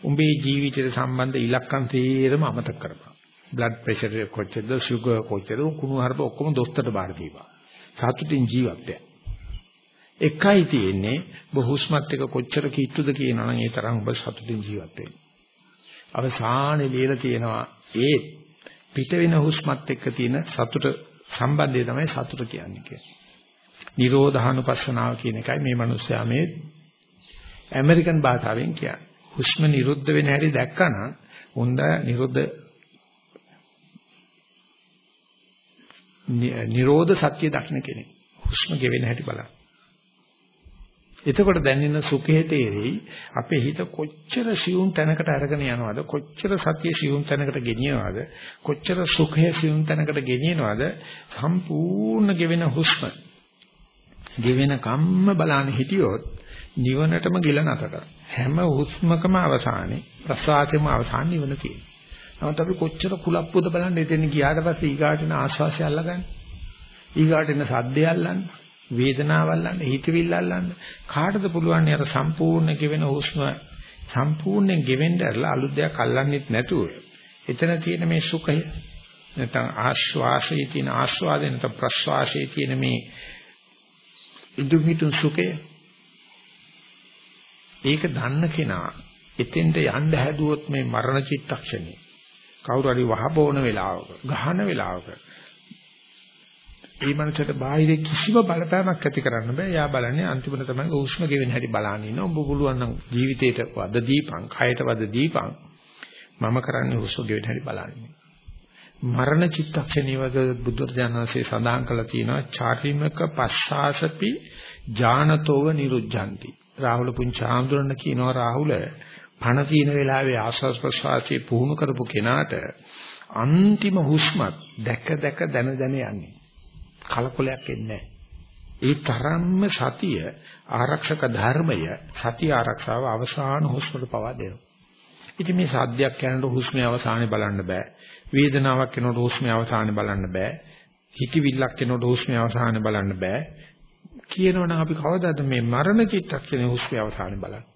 උඹේ ජීවිතයට සම්බන්ධ ඉලක්කම් තේරම අමතක කරපන්. බ්ලඩ් ප්‍රෙෂර් එක කොච්චරද, සුගර් කොච්චරද, කුණු හරප ඔක්කොම දොස්තරට බාර දීපන්. සතුටින් ජීවත් වෙන්න. එකයි තියෙන්නේ බොහුස්මත් එක කොච්චර කිට්ටුද කියනවනම් ඒ තරම් ඔබ සතුටින් ජීවත් වෙන්න. අවසානයේ ලියලා තියෙනවා ඒ පිට වෙන හුස්මත් එක්ක තියෙන සතුට සම්බන්ධය තමයි සතුට කියන්නේ කියන්නේ. නිරෝධානුපස්සනාව කියන එකයි මේ මිනිස්සයා මේ ඇමරිකන් භාෂාවෙන් කියන්නේ. හුස්ම නිරුද්ධ වෙන හැටි දැක්කනම් හොඳ නිරුද්ධ නිරෝධ සත්‍ය දක්න කෙනෙක්. හුස්ම ගෙවෙන හැටි බලන්න. එතකොට දැනෙන සුඛේ තේරෙයි අපේ හිත කොච්චර සියුම් තැනකට අරගෙන යනවද? කොච්චර සතිය සියුම් තැනකට ගෙනියනවද? කොච්චර සුඛය සියුම් තැනකට ගෙනියනවද? සම්පූර්ණ ගෙවෙන හුස්ම. ගෙවෙන කම්ම බලන්න හිටියොත් නිවනටම ගිල නැතක හැම හුස්මකම අවසානයේ ප්‍රසවාසයේම අවසාන නිවන තියෙනවා. නමුත් අපි කොච්චර කුලප්පුද බලන්න එතන ගියාට පස්සේ ඊගාටන ආශ්වාසය අල්ලගන්නේ. ඊගාටන සද්දය අල්ලන්නේ වේදනාව අල්ලන්න, හිතවිල්ල අල්ලන්න. කාටද පුළුවන් අර සම්පූර්ණ ගෙවෙන හුස්ම සම්පූර්ණයෙන් ගෙවෙන්න ඇරලා අලුත් දෙයක් අල්ලන්නෙත් නැතුව එතන තියෙන මේ සුඛය නැත්නම් ආශ්වාසයේ තියෙන ආස්වාදය නැත්නම් ප්‍රශ්වාසයේ තියෙන මේ ඉදුමිතු සුඛය. ඒක දන්න කෙනා එතෙන්ට යන්න හැදුවොත් මේ මරණ චිත්තක්ෂණේ කවුරු හරි වහබෝන වෙලාවක ගහන වෙලාවක ඒ මනසට බාහිර කිසිම බලපෑමක් ඇති කරන්න බෑ. එයා බලන්නේ අන්තිමට තමයි උෂ්ම ගෙවෙන හැටි බලන්න ඉන්න. ඔබ පුළුවන් නම් ජීවිතේට වද දීපං, කයට වද දීපං. මම කරන්නේ උෂ්ම ගෙවෙන හැටි බලන්න. මරණ චිත්තක්ෂණීවද බුදුරජාණන්සේ සඳහන් කළා තියෙනවා චාරිමක පස්සාසපි ඥානතෝව නිරුද්ධಂತಿ. රාහුල පුංචාඳුරන කියනවා රාහුල පණ තියෙන වෙලාවේ ආස්වාස් ප්‍රසවාසයේ පුහුණු කරපු කෙනාට අන්තිම හුස්මත් දැක දැක දන දන යන්නේ. කලකොලයක් එන්නේ නැහැ. ඒ තරම්ම සතිය ආරක්ෂක ධර්මය සතිය ආරක්ෂාව අවසාන හුස්මට පවා දෙනවා. ඉතින් මේ සාධ්‍යයක් යනකොට හුස්මේ අවසානේ බලන්න බෑ. වේදනාවක් එනකොට හුස්මේ අවසානේ බලන්න බෑ. හිතවිල්ලක් එනකොට හුස්මේ අවසානේ බලන්න බෑ. කියනවනම් අපි කවදාද මේ මරණ චිත්තක්ෂණේ හුස්මේ අවසානේ බලන්නේ?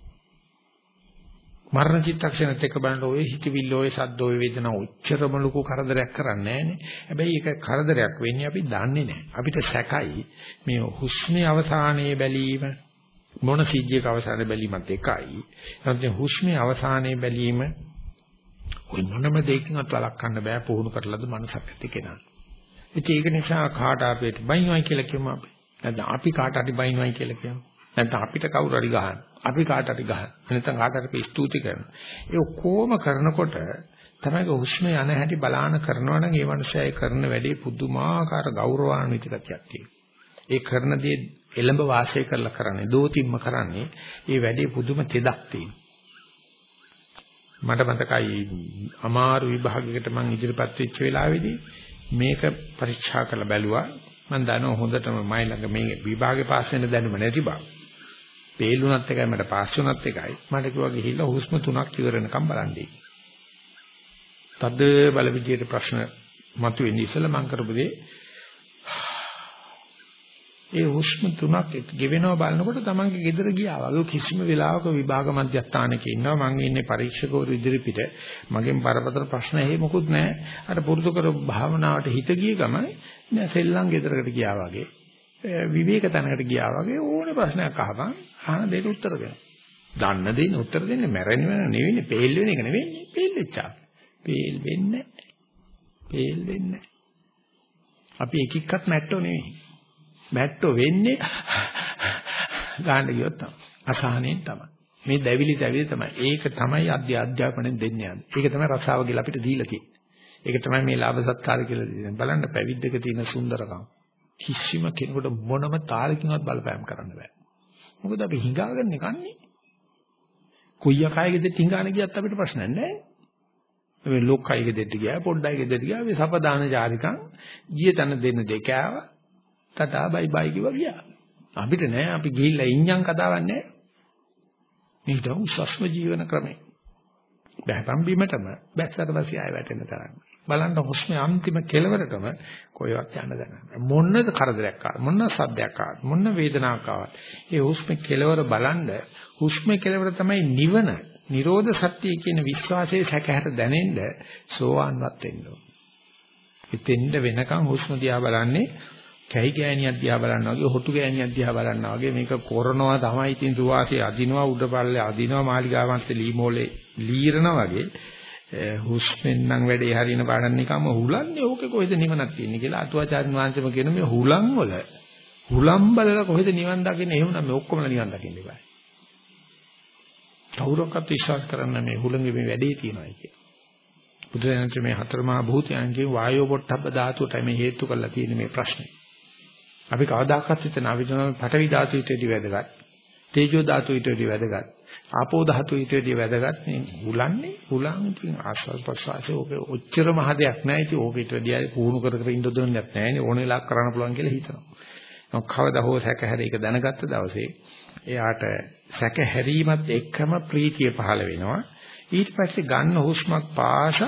මරණ චිත්තක්ෂණත් එක්ක බලනකොට ওই හිතවිල්ල ওই සද්ද ওই වේදනා උච්චරම ලොකු කරදරයක් කරන්නේ නැහනේ. හැබැයි ඒක කරදරයක් වෙන්නේ අපි දන්නේ නැහැ. අපිට සැකයි මේ හුස්මේ අවසානයේ බැලීම මොන සිද්ධියක අවසානයේ බැලීමත් එකයි. නැත්නම් හුස්මේ අවසානයේ බැලීම ඔය මොනම දෙයකින්වත් වළක්වන්න බෑ පුහුණු කරලාද මනසක් ඇති කෙනා. ඉතින් ඒක නිසා කාට අපිට බයින්වයි කියලා කියමු අපි. නැත්නම් අපි කාට හරි බයින්වයි කියලා කියමු. නැත්නම් අපිට කවුරු හරි ගහන. අපි කාට හරි ගහන. නැත්නම් කාට හරි ස්තුති කරනවා. ඒ ඔක්කොම කරනකොට තමයි හුස්ම යන හැටි බලාන කරනවා නම් ඒ මනුස්සයා කරන වැඩේ පුදුමාකාර ගෞරවාන්විත ගතියක් තියෙනවා. ඒ කරන දේ එළඹ වාසය කරලා කරන්නේ දෝතිම්ම කරන්නේ ඒ වැඩේ පුදුම තෙදක් තියෙනවා. මට මතකයි අමාරු විභාගයකට මම ඉදිරිපත් වෙච්ච වෙලාවේදී මේක පරීක්ෂා කරලා බැලුවා මම දන්නවා හොඳටම මයි ළඟ මේ විභාගේ පාස් වෙන්න දැනුම නැති බව. පේලුණත් එකයි මට පාස් වුණත් එකයි. මට කිව්වා ගිහිල්ලා හුස්ම තුනක් ඉවර වෙනකම් බලන්නේ. තද බල විදියට ප්‍රශ්න මතුවෙන්නේ ඉස්සෙල්ලා මම කරපු දේ. ඒ හුස්ම තුනක් ගෙවෙනව බලනකොට තමන්ගේ ගෙදර ගියා වගේ. කිසිම වෙලාවක විභාග මධ්‍යස්ථානයක ඉන්නවා. මම ඉන්නේ පරීක්ෂකවරු ඉදිරිපිට. මගෙන් බරපතල ප්‍රශ්න එහෙ මොකුත් නැහැ. අර පුරුදු කර භාවනාවට හිත ගිය ගමන් නෑ සෙල්ලම් ගෙදරකට ගියා වගේ. විවේක තැනකට ගියා වගේ ඕනේ ප්‍රශ්නයක් අහපන් අහන දෙයට උත්තර දෙනවා දන්න දෙයින් උත්තර දෙන්නේ මැරෙන්න වෙන නෙවෙයි පේල් වෙන එක නෙවෙයි පේල් වෙච්චා පේල් වෙන්නේ පේල් වෙන්නේ අපි එක එක්කත් මැට්ටෝ නෙවෙයි මැට්ටෝ වෙන්නේ ගන්න ගියොත් තමයි. අසහනෙන් තමයි. මේ දැවිලි දැවිලි තමයි. ඒක තමයි අධ්‍ය අධ්‍යාපනයෙන් දෙන්නේ යන්නේ. ඒක තමයි රසාව කියලා අපිට දීලා තියෙන්නේ. ඒක තමයි මේ ලාභ සත්කාර කියලා දෙන්නේ. බලන්න පැවිද්දක තියෙන සුන්දරකම්. කිසිම කෙනෙකුට මොනම තාලකින්වත් බලපෑම් කරන්න බෑ. මොකද අපි හිඟාගෙන කන්නේ. කොයියා කයගෙද හිඟාන ගියත් අපිට ප්‍රශ්නයක් නෑ. මේ ලොක්කයි ගෙදෙට්ට ගියා පොඩ්ඩයි ගෙදෙට්ට ගියා මේ සපදාන ජාතිකම් ගිය තැන දෙන්න දෙක ආවා ටටා බයි බයි කිව්වා ගියා. අපිට නෑ අපි ගිහිල්ලා ඉන්ජන් කතාවක් නෑ. මේක උසස්ම ජීවන ක්‍රමය. බහැපම් බීමටම බැස්සට පස්සේ ආය වැටෙන තරම්. බලන්න හුස්මේ අන්තිම කෙලවරටම කොයිවත් යන්න දැනන්නේ. මොනද කරදරයක් ආවත් මොන සද්දයක් ආවත් මොන වේදනාවක් ආවත් ඒ හුස්මේ කෙලවර බලන්න හුස්මේ කෙලවර තමයි නිවන. නිරෝධ සත්‍ය කියන විශ්වාසයේ සැකහැර දැනෙන්න සෝවාන්වත් වෙන්න ඕන. ඉතින්ද වෙනකන් හුස්ම දිහා බලන්නේ කැහි ගෑණියක් දිහා බලනවා වගේ හොටු ගෑණියක් දිහා බලනවා වගේ මේක කොරනවා තමයි ඉතින් සුවාසිය අදිනවා උඩ පල්ලේ අදිනවා මාලිගාවන්ත ලීමෝලේ ලීරනවා වගේ හුස්මෙන් නම් වැඩේ හරින පාඩම් නිකම්ම හුලන්නේ ඕකේ කොහෙද නිවනක් තියෙන්නේ කියලා අතුවාචාර්ය වංශම කියන මේ හුලම් වල හුලම් බලලා කොහෙද නිවන් දකින්නේ එහෙමනම් මේ ඔක්කොම නිවන් දකින්න බෑ කවුරක්වත් විශ්වාස කරන්න මේ හුලඟේ මේ වැඩේ තියෙනවා කියලා බුදුරජාණන් මේ හතර මහා භූතයන්ගේ වායෝ පොට්ටබ්බ ධාතුවට මේ හේතු කරලා තියෙන මේ ප්‍රශ්නේ අපි කවදාකවත් හිතන අවිජන පඨවි ධාතු ඊටදී වැදගත්. තේජෝ ධාතු ඊටදී වැදගත්. ආපෝ ධාතු ඊටදී වැදගත්. මේ හුලන්නේ හුලන් ඉතින් ආස්වාද ප්‍රසවාසයේ ඕක ඔච්චර මහ දෙයක් නෑ. ඉතින් ඕක ඊටදී පුහුණු කර කර ඉන්න දෙයක් නෑනේ. ඕන වෙලාවක් කරන්න පුළුවන් කියලා හිතනවා. නමුත් කවදා හෝ සැකහැර ඒක දැනගත්ත දවසේ එයාට සැකහැරීමත් එක්කම ප්‍රීතිය පහළ වෙනවා. ඊට පස්සේ ගන්න හුස්මක් පාස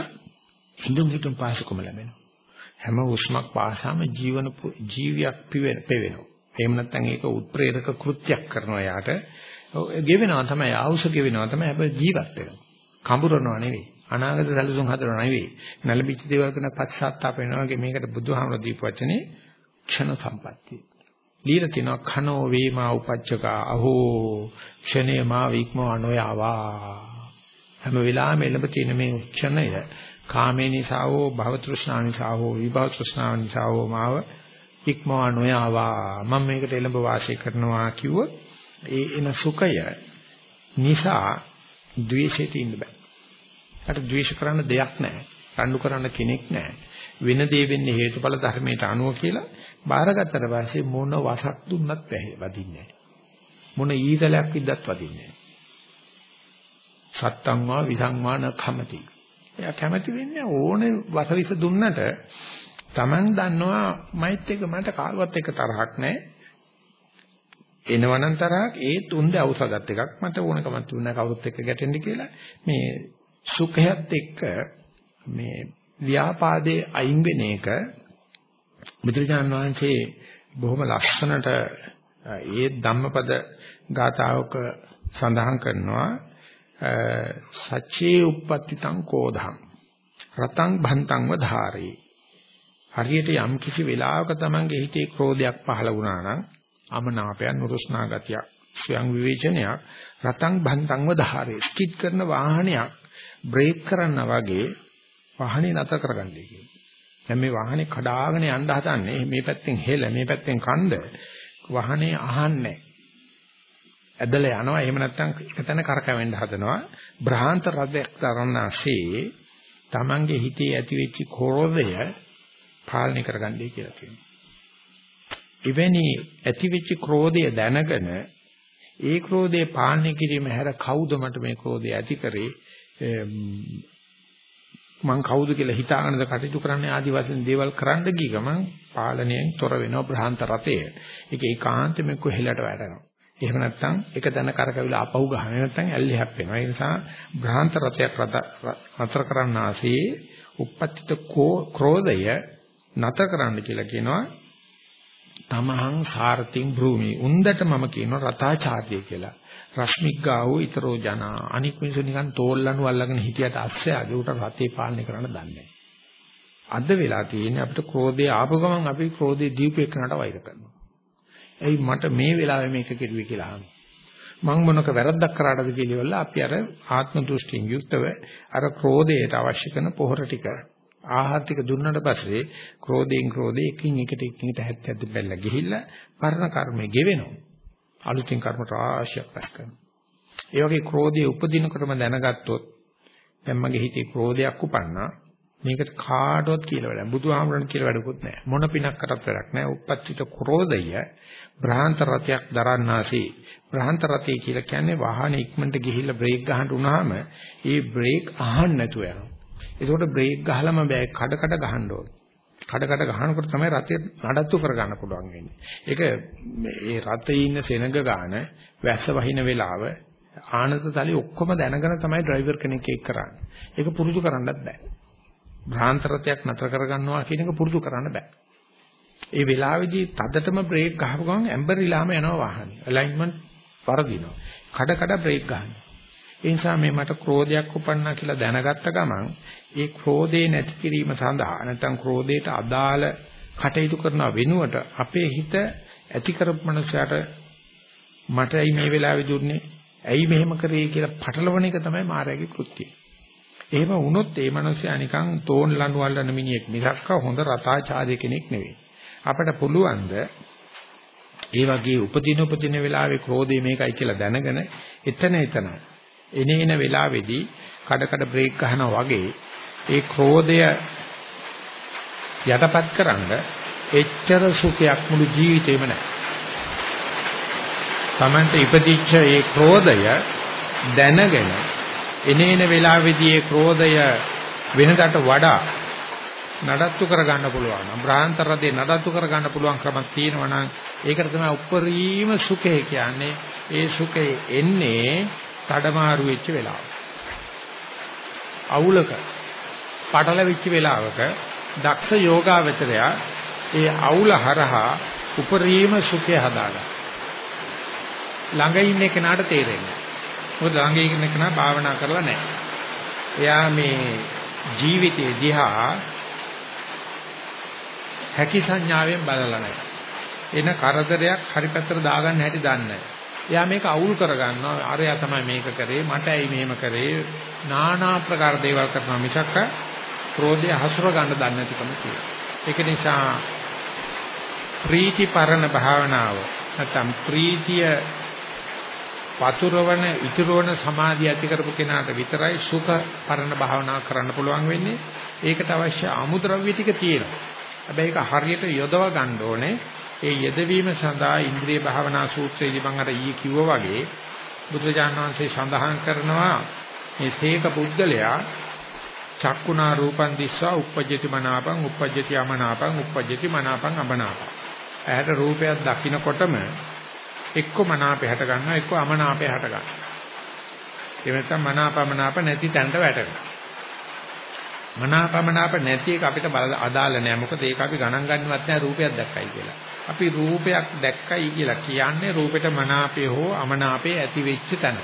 හිඳුන් හිටුන් පාසකම ලැබෙනවා. හැම හුස්මක් පාසාම ජීවන ජීවියක් පෙවෙනවා. එහෙම නැත්නම් ඒක උත්ප්‍රේරක කෘත්‍යයක් කරනවා යාට. ගෙවෙනවා තමයි ආවුස ගෙවෙනවා තමයි හැබැයි ජීවත් වෙනවා. කඹරනවා නෙවෙයි. අනාගත සැලසුම් හදනවා නෙවෙයි. නැලපිච්ච දේවල් කරන පස්සාත්තාප වෙනවා වගේ මේකට බුදුහාමර දීප වචනේ ක්ෂණ සම්පත්තිය. දීලා තිනවා khano වේමා උපච්චකා අහෝ ක්ෂණේ මා වික්මෝ අනෝයාවා. හැම වෙලාවෙම එළඹ තියෙන මේ ක්ෂණය කාමේ නිසා හෝ භව තෘෂ්ණා නිසා හෝ විභව තෘෂ්ණා නිසා හෝ මාව ඉක්මවා නොයාවා මම මේකට එළඹ වාසය කරනවා කිව්වොත් ඒ එන සුඛය නිසා ද්වේෂයට ඉන්න බෑ. අර ද්වේෂ කරන්න දෙයක් නැහැ. රණ්ඩු කරන්න කෙනෙක් නැහැ. වෙන දේ වෙන්නේ හේතුඵල ධර්මයට අනුව කියලා බාරගත්තට පස්සේ මොන වසක් දුන්නත් වදින්නේ නැහැ. මොන ඊතලයක් විද්දත් වදින්නේ නැහැ. සත්තං වා විසං වා න කමති. එයා කැමති වෙන්නේ ඕනේ වසවිස දුන්නට Taman දන්නවා මයිත් එක මට කාටවත් එක තරහක් නැහැ. එනවනම් තරහක්. ඒ තුන්ද අවසගත් එකක් මට ඕනකමක් තිබුණා. කවුරුත් එක්ක ගැටෙන්න කියලා. මේ සුඛයත් එක්ක මේ ව්‍යාපාදේ අයින් වෙන එක බුදුරජාන් වහන්සේ බොහොම ලස්සනට ඒ ධම්මපද ගාතාවක සඳහන් කරනවා. සච්චේ uppattitan කෝධං රතං භන්තං වධාරේ හරියට යම් කිසි වෙලාවක Tamange හිතේ ක්‍රෝධයක් පහළ වුණා නම් අමනාපයන් නුරුස්නා ගතියක් ස්වයං විවේචනයක් රතං භන්තං වධාරේ ස්කිඩ් කරන වාහනයක් බ්‍රේක් කරනවා වගේ වාහනේ නතර කරගන්නයි කියන්නේ. දැන් මේ වාහනේ කඩාගෙන යන්න හදන්නේ මේ පැත්තෙන් හෙල මේ පැත්තෙන් කන්ද වාහනේ අහන්නේ ඇදලා යනවා එහෙම නැත්නම් එකතැන කරකවෙන්න හදනවා බ්‍රහාන්ත රදයක් තරන්නාසේ Tamange හිතේ ඇතිවෙච්ච ක්‍රෝධය පාලනය කරගන්නයි කියලා කියනවා. එවැනි ඇතිවෙච්ච ක්‍රෝධය දැනගෙන ඒ ක්‍රෝධය පාලනය කිරීම හැර කවුද මට මේ ක්‍රෝධය ඇති කරේ මං කවුද කියලා හිතාගෙනද කටයුතු කරන්නේ ආදි වශයෙන් දේවල් කරන්න ගිය ගමන් පාලනයෙන් තොර වෙනවා බ්‍රහාන්ත රතය. ඒක ඒකාන්තෙම කොහෙලට වැටෙනවා. එහෙම නැත්නම් එක තැන කරකවිලා අපහු ගහන්නේ නැත්නම් ඇල්ලි හැප්පෙනවා. ඒ නිසා බ්‍රහාන්ත රතයක් නතර කරන්න ආසේ උපපත්ිත ක්‍රෝධය නතර කරන්න කියලා කියනවා. තමහං සාරතින් භූමි. උන්දට මම කියනවා රතාචාර්ය කියලා. රශ්මිග්ගාවෝ ඊතරෝ ජනා අනික් මිනිස්සු නිකන් තෝල්ලනු අල්ලගෙන හිටියට අස්සයාගේ උට රතේ පාලනය කරන්න දන්නේ අද වෙලා තියෙන්නේ අපිට ක්‍රෝධය ආපු ගමන් අපි ක්‍රෝධේ දීපු එකනට වෛර කරනවා. එයි මට මේ වෙලාවේ මේක කෙරුවේ කියලා අහනවා. මං මොනක වැරද්දක් කරාටද කියලා අපි අර ආත්ම දෘෂ්ටියෙන් යුක්තව අර ක්‍රෝධයට අවශ්‍ය කරන පොහොර ටික ආහාර ටික දුන්නට පස්සේ ක්‍රෝධයෙන් ක්‍රෝධේ එකින් එකට එකින් එකට හැත් හැත් බැලලා ගිහිල්ලා පරණ කර්මය ගෙවෙනවා. අලුතින් කර්ම රාශියක් රැස් කරනවා. ඒ වගේ ක්‍රෝධයේ උපදිනකොටම දැනගත්තොත් දැන් මගේ හිතේ ක්‍රෝධයක් උපන්නා. මේකට කාටවත් කියලා වැඩක් බුදුහාමරණ කියලා වැඩකුත් නැහැ. මොන පිනක් කරත් වැඩක් නැහැ. උපපත්තිත ක්‍රෝධය බ්‍රහාන්ත රතයක් දරන්නාසේ. බ්‍රහාන්ත රතය කියලා කියන්නේ වාහනේ ඉක්මනට ගිහිල්ලා බ්‍රේක් ගහන්න උනහම ඒ බ්‍රේක් අහන්න නැතුව යනවා. ඒකෝට බ්‍රේක් ගහලම බෑ කඩ කඩ ගහන්න ඕනේ කඩ කඩ ගහනකොට තමයි රතේ නඩත්තු කරගන්න පුළුවන් වෙන්නේ. ඒක මේ රතේ ඉන්න සෙනග ගාන වැස්ස වහින වෙලාව ආනත තලි ඔක්කොම දැනගෙන තමයි ඩ්‍රයිවර් කෙනෙක් ඒක කරන්නේ. ඒක පුරුදු කරන්නත් බෑ. භ්‍රාන්ත රතයක් නතර කරගන්නවා කියන එක පුරුදු කරන්න බෑ. ඒ වෙලාවේදී තදටම බ්‍රේක් ගහපු ගමන් ඇම්බරිලාම යනවා වාහනේ. ඇලයින්මන්ට් වරදිනවා. කඩ කඩ බ්‍රේක් ගන්නවා. ඒ නිසා මේ මට ක්‍රෝධයක් උපන්නා කියලා දැනගත්ත ගමන් ඒ ක්‍රෝධේ නැති කිරීම සඳහා නැත්නම් ක්‍රෝධයට අදාළ කටයුතු කරන වෙනුවට අපේ හිත ඇති කරපු මනසට මටයි මේ වෙලාවේ දුන්නේ ඇයි මෙහෙම කරේ කියලා පටලවන එක තමයි මායාවේ කෘත්‍යය. එහෙම වුණොත් ඒ මනුස්සයා නිකන් තෝන් ලනු අල්ලන මිනිහෙක් මිසක්ක හොඳ රතාචාර්ය කෙනෙක් නෙවෙයි. අපිට පුළුවන් ද ඒ වගේ උපදින උපදින වෙලාවේ ක්‍රෝධය මේකයි කියලා දැනගෙන එතන එතන එනේන වෙලාවේදී කඩ කඩ බ්‍රේක් ගහනවා වගේ ඒ ක්‍රෝධය යටපත් කරන්න එච්චර සුඛයක් මුළු ජීවිතේම නැහැ. Tamante ඉපදිච්ච ඒ ක්‍රෝධය දැනගෙන එනේන වෙලාවේදී ඒ ක්‍රෝධය වෙනදාට වඩා නඩත්තු කරගන්න පුළුවන් නම් බ්‍රහාන්තරදී නඩත්තු කරගන්න පුළුවන් ක්‍රමක් තියෙනවා නම් ඒකට තමයි උප්පරීම සුඛය කියන්නේ ඒ සුඛය එන්නේ තඩමාරු වෙච්ච වෙලාව. අවුලක පටලවිච්ච වෙලාවක දක්ෂ යෝගාවචරයා ඒ අවුල හරහා උපරිම සුඛය හදාගන්න. ළඟ ඉන්න කෙනාට තේරෙන්නේ. මොකද ළඟ ඉන්න කෙනා භාවනා කරලා නැහැ. එයා මේ ජීවිතයේ දිහා හැකි සංඥාවෙන් බලලා නැහැ. එන කරදරයක් හරි පැත්තට දාගන්න හැටි දන්නේ නැහැ. එයා මේක අවුල් කරගන්නවා. අරයා තමයි මේක කරේ, මට ඇයි මෙහෙම කරේ? নানা ආකාර දේවල් කරනවා මිසක් ක්‍රෝධය හසුර ගන්න දන්නේ නැතිකම තියෙනවා. ඒක නිසා ප්‍රීති පරණ භාවනාව නැත්නම් ප්‍රීතිය වතුරවන ඉතිරවන සමාධිය ඇති කරපු කෙනාට විතරයි සුඛ පරණ භාවනා කරන්න පුළුවන් වෙන්නේ. ඒකට අවශ්‍ය අමුද්‍රව්‍ය ටික තියෙනවා. හැබැයි ඒක හරියට යොදව ගන්න ඕනේ. ඒ යෙදවීම සඳහා ඉන්ද්‍රිය භාවනා සූත්‍රයේදී මම අර ඊයේ කිව්වා වගේ බුදුරජාණන් වහන්සේ සඳහන් කරනවා මේ සීක පුද්ගලයා චක්කුණා රූපං දිස්වා uppajjati මනාපං uppajjati අමනාපං uppajjati මනාපං අමනාපං ඇහැට රූපයක් දකින්නකොටම එක්ක මනාපේ හට ගන්නවා එක්ක අමනාපේ හට ගන්නවා. ඒ නැත්නම් මනාපමනාප නැති තැනට වැටෙනවා. මනාපමනාප නැති එක අපිට අදාළ නෑ. මොකද ඒක අපි ගණන් ගන්නවත් නෑ රූපයක් දැක්කයි කියලා. අපි රූපයක් දැක්කයි කියලා කියන්නේ රූපෙට මනාපේ හෝ අමනාපේ ඇති වෙච්ච තැන.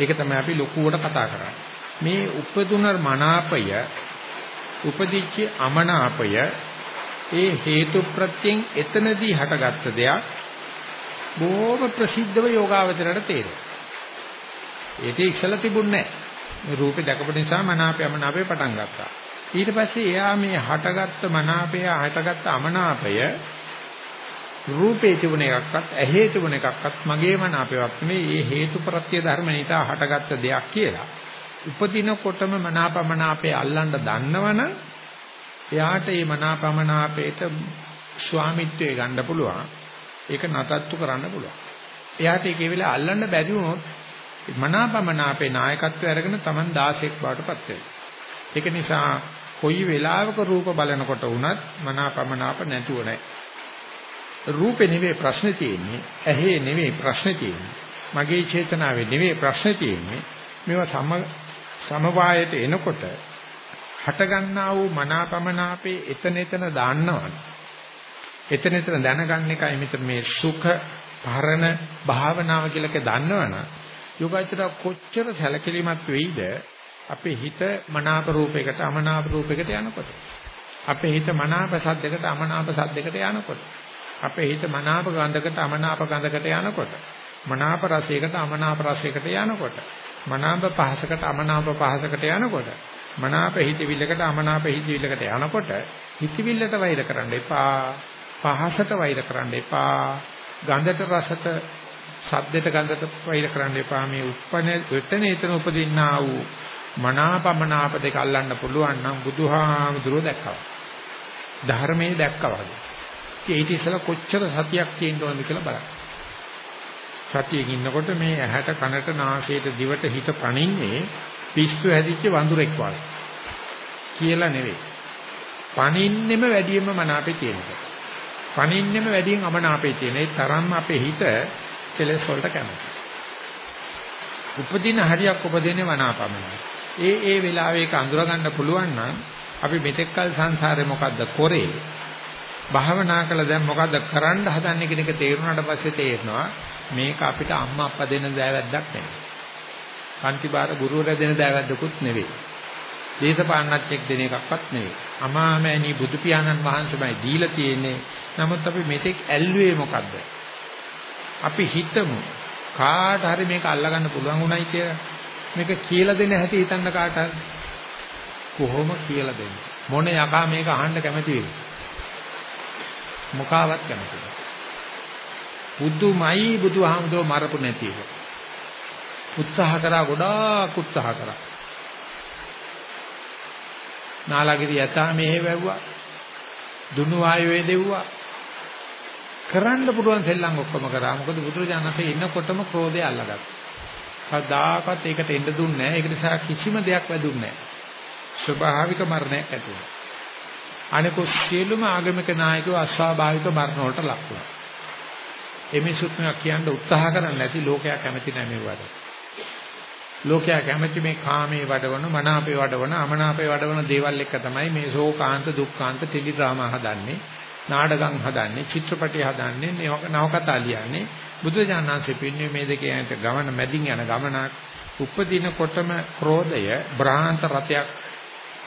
ඒක තමයි අපි ලොකුවට කතා කරන්නේ. මේ උපදුන මනාපය උපදිච්ච අමනාපය ඒ හේතු ප්‍රත්‍යයෙන් එතනදී හටගත්ත දෙයක් බොහොම ප්‍රසිද්ධව යෝගාවචරයට තේරෙනවා. ඒක ඉස්සලා තිබුණේ නැහැ. මේ රූපේ දැකපු නිසා මනාපය අමනාපය පටන් ගත්තා. ඊට පස්සේ එයා මේ හටගත්ත මනාපය හටගත්ත අමනාපය රූපේ තිබුණ එකක්වත් ඇහි තිබුණ එකක්වත් මගේ මනාපයක් නෙමෙයි. මේ හේතුප්‍රත්‍ය ධර්ම නිසා හටගත්ත දෙයක් කියලා. උපදිනකොටම මනාපමනාපේ අල්ලන්න දන්නවනම් එයාට මේ මනාපමනාපේට ස්වාමිත්වය ගන්න පුළුවන්. ඒක නතත්තු කරන්න පුළුවන්. එයාට ඒකේ වෙලාව අල්ලන්න බැරි වුණොත් මනාපමනාපේ නායකත්වය අරගෙන Taman 16ක් බවටපත් වෙනවා. ඒක නිසා කොයි වෙලාවක රූප බලනකොට වුණත් මනාපමනාප නැතුව නැහැ. රූපේ නෙවෙයි ප්‍රශ්නේ තියෙන්නේ, ඇහි නෙවෙයි ප්‍රශ්නේ තියෙන්නේ. මගේ චේතනාවේ නෙවෙයි ප්‍රශ්නේ තියෙන්නේ. මේවා සම සමவாயයට එනකොට හටගන්නා වූ මනාපමනාපේ එතන එතන දාන්නවනේ. එතන එතන දැනගන්න එකයි මෙතන මේ සුඛ භරණ භාවනාව කියලා එක දන්නවනම් යෝගාචර කොච්චර සැලකිලිමත් වෙයිද අපේ හිත මනාප රූපයකට අමනාප රූපයකට යනකොට අපේ හිත මනාප සද්දයකට අමනාප සද්දයකට යනකොට අපේ හිත මනාප ගන්ධකට අමනාප ගන්ධකට යනකොට මනාප රසයකට අමනාප රසයකට යනකොට මනාප පහසකට අමනාප පහසකට යනකොට මනාප හිතවිල්ලකට අමනාප හිතවිල්ලකට යනකොට හිතවිල්ලට වෛර කරන්න එපා පහසට වෛර කරන්න එපා ගන්ධට රසට සද්දට ගන්ධට වෛර කරන්න එපා. මේ උප්පන වෙතන එතන උපදින්නා වූ මනාපමනාප දෙක අල්ලන්න පුළුවන් නම් බුදුහාමුදුරුවෝ දැක්කවා ධර්මයේ දැක්කවා වගේ. ඒක ඉතින් කොච්චර සතියක් තියෙන්න ඕනද කියලා බලන්න සතියේ ඉන්නකොට මේ ඇහැට කනට නාසයට දිවට හිත පණින්නේ පිස්සු හැදිච්ච වඳුරෙක් වගේ කියලා නෙවෙයි. පණින්නෙම වැඩියෙන්ම මනාපේ තියෙනවා. පණින්නෙම වැඩියෙන් අමනාපේ තියෙන. ඒ තරම්ම අපේ හිත කෙලෙස් වලට කැමති. උපදින හරියක් උපදින්නේ මනාපමයි. ඒ ඒ වෙලාවේ ඒක අඳුර ගන්න පුළුවන් නම් අපි මෙතෙක්කල් සංසාරේ මොකද්ද කරේ? භාවනා කළ දැන් මොකද්ද කරන්න හදන්නේ කියන එක තේරුණාට පස්සේ තේරෙනවා මේක අපිට අම්මා අප්පා දෙන දෑවැද්දක් නෙවෙයි. පන්තිබාර ගුරුවරයා දෙන දෑවැද්දකුත් නෙවෙයි. දේශපාලනඥයෙක් දෙන එකක්වත් නෙවෙයි. අමාමෑණී බුදු පියාණන් වහන්සේමයි දීලා තියෙන්නේ. නමුත් අපි මෙතෙක් ඇල්ලුවේ මොකද්ද? අපි හිතමු කාට හරි මේක අල්ලගන්න පුළුවන් උනායි කියලා. මේක කියලා දෙන්න හැටි හිතන්න කාට හරි. කොහොම කියලා දෙන්නේ? මොන යකා මේක අහන්න කැමති වෙයි? මොකාවත් කැමති නැහැ. බුදුමයි බුදුහාමුදුරුවෝ මරපු නැති එක. උත්සාහ කරා ගොඩාක් උත්සාහ කරා. නාලාගිරි යතා මෙහෙ වැව්වා. දුනු ආයෝයේ දෙව්වා. කරන්න පුළුවන් සෙල්ලම් ඔක්කොම කරා. මොකද බුදුරජාණන්සේ ඉන්නකොටම ක්‍රෝධය අල්ලගත්තා. කවදාකවත් ඒකට එන්න දුන්නේ නැහැ. ඒක නිසා කිසිම දෙයක් වැදුන්නේ නැහැ. ස්වභාවික මරණයක් ඇති වුණා. අනිකුත් සියලුම ආගමික නායකයෝ අස්වාභාවික මරණ වලට ලක් වුණා. එමිසුත් මේවා කියන්න උත්සාහ කරන්නේ නැති ලෝකයා කැමති නැහැ මේවට. ලෝකයා කැමති මේ කාමයේ වඩවන, මනාපේ වඩවන, අමනාපේ වඩවන දේවල් එක තමයි මේ ශෝකාන්ත, දුක්ඛාන්ත ටෙලි ඩ්‍රාමා හදන්නේ, නාටකම් හදන්නේ, චිත්‍රපටි හදන්නේ, නවකතා ලියන්නේ. බුදුජානනාංශෙ පින්නේ මේ දෙකේ යන ගමන මැදින් යන ගමනක් උපදිනකොටම ක්‍රෝධය බ්‍රහාන්ත රතයක්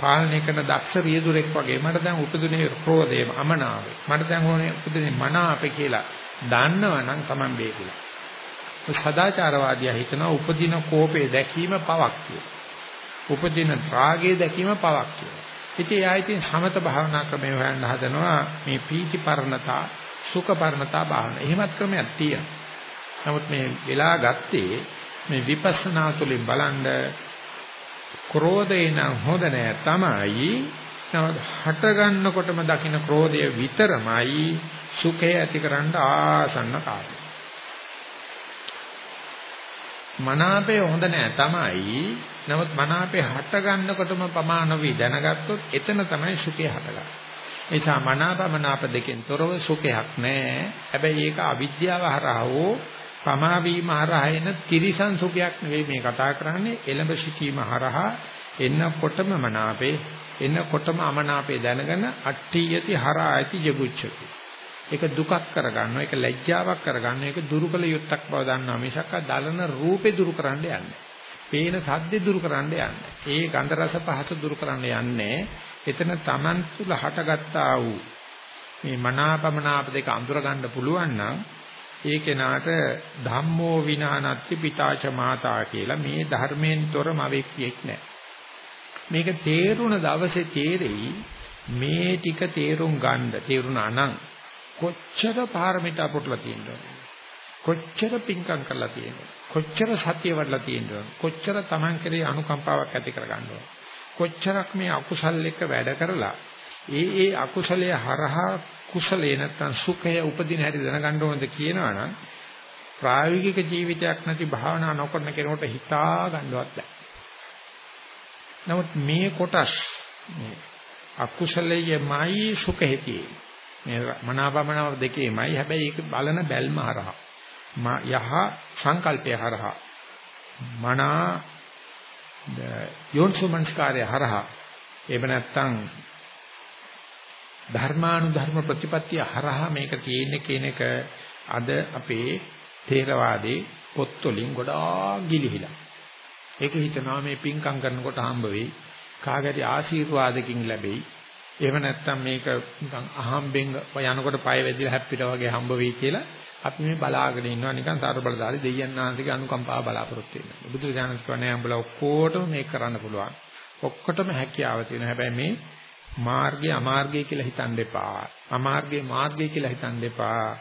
පාලනය කරන දක්ෂ රියදුරෙක් වගේ මට දැන් උපදිනේ ක්‍රෝධය අමනාපය මට දැන් ඕනේ උපදිනේ මනාපය කියලා දන්නවනම් Taman බේකුලා සදාචාරවාදියා හිතනවා උපදින කෝපේ දැකීම පවක් කියලා. උපදින රාගයේ දැකීම පවක් කියලා. ඉතින් එයා ඉතින් සමත භාවනා ක්‍රමය හොයන්න හදනවා මේ පීති පරණතා සුඛ පරණතා භාවනා. එහෙමත් ක්‍රමයක් තියෙනවා. නමුත් මේ වෙලා ගත්තේ මේ විපස්සනා තුළින් බලන්න ක්‍රෝධේ නම් හොඳ නෑ තමයි. නමුත් හට ගන්නකොටම දකින්න ක්‍රෝධය විතරමයි සුඛය ඇතිකරන්න ආසන්න කාර්යය. මනාපය හොඳ නෑ තමයි. නමුත් මනාපේ හට ගන්නකොටම ප්‍රමාණ වී දැනගත්තොත් එතන තමයි සුඛය හටගන්නේ. නිසා මනාපමනාප දෙකෙන් තොරව සුඛයක් නැහැ. හැබැයි ඒක අවිද්‍යාව හරහා හෝ පමා වීම හරහා එන තිරිසන් සුඛයක් නෙවෙයි මේ කතා කරන්නේ. එළඹ සිටීම හරහා එන්නකොටම මනාපේ එන්නකොටම අමනාපේ දැනගෙන අට්ඨියති හරා ඇති ජගුච්ඡති. ඒක දුකක් කරගන්නවා ඒක ලැජ්ජාවක් කරගන්නවා ඒක දුරුකල යුත්තක් බව දන්නවා මිසක් දලන රූපේ දුරු කරන්න යන්නේ. පේන සද්දේ දුරු කරන්න යන්නේ. ඒ ගන්ධ රස පහස දුරු කරන්න යන්නේ. එතන Taman තුල හටගත්තා වූ මේ මනාපමනාප දෙක අඳුර ගන්න පුළුවන් නම් ඒ කෙනාට ධම්මෝ විනානත්ති පිතාච මාතා කියලා මේ ධර්මයෙන් තොර මවෙක්ියෙක් නැහැ. මේක තේරුණ දවසේ තේරෙයි මේ ටික තේරුම් ගන්න තේරුණා නම් කොච්චර පාරමිතා පුටලා තියෙනවද? කොච්චර පිංකම් කරලා තියෙනවද? කොච්චර සතිය වඩලා තියෙනවද? කොච්චර Taman කෙරේ අනුකම්පාවක් ඇති කරගන්නවද? කොච්චරක් මේ අකුසල් එක්ක වැඩ කරලා ඒ ඒ අකුසලයේ හරහා කුසලේ නැත්තම් සුඛය උපදින හැටි දැනගන්න ඕනද කියනවනම් ප්‍රායෝගික ජීවිතයක් නැති භාවනා නොකරන කෙනෙකුට හිතා ගන්නවත් බැහැ. නමුත් මේ කොටස් මේ අකුසලයේමයි සුඛෙති. මේ මනාපමනාව දෙකේමයි හැබැයි ඒක බලන බැල්ම හරහා යහ සංකල්පය හරහා මනා යෝන්සුමංස්කාරය හරහා එහෙම නැත්නම් ධර්මානුධර්ම ප්‍රතිපත්තිය හරහා මේක තියෙන්නේ කියන එක අද අපේ තේරවාදී පොත්වලින් ගොඩාක් ගිලිහිලා. ඒක හිතනවා මේ පින්කම් කරනකොට හම්බ වෙයි. කාගරි ආශිර්වාදකින් ලැබෙයි. එහෙම නැත්නම් මේක නිකන් අහම්බෙන් යනකොට පය වැදිලා හැප්පිලා වගේ හම්බ වෙයි කියලා අපි මේ බලාගෙන ඉන්නවා නිකන් සාර බලදාලි දෙයයන් ආන්තික අනුකම්පාව බලාපොරොත්තු වෙනවා. බුදු දානස් කියන්නේ අම්බලා ඔක්කොටම මේක කරන්න පුළුවන්. ඔක්කොටම හැකියාව තියෙනවා. හැබැයි මේ මාර්ගය අමාර්ගය කියලා හිතන්න එපා. අමාර්ගය මාර්ගය කියලා හිතන්න එපා.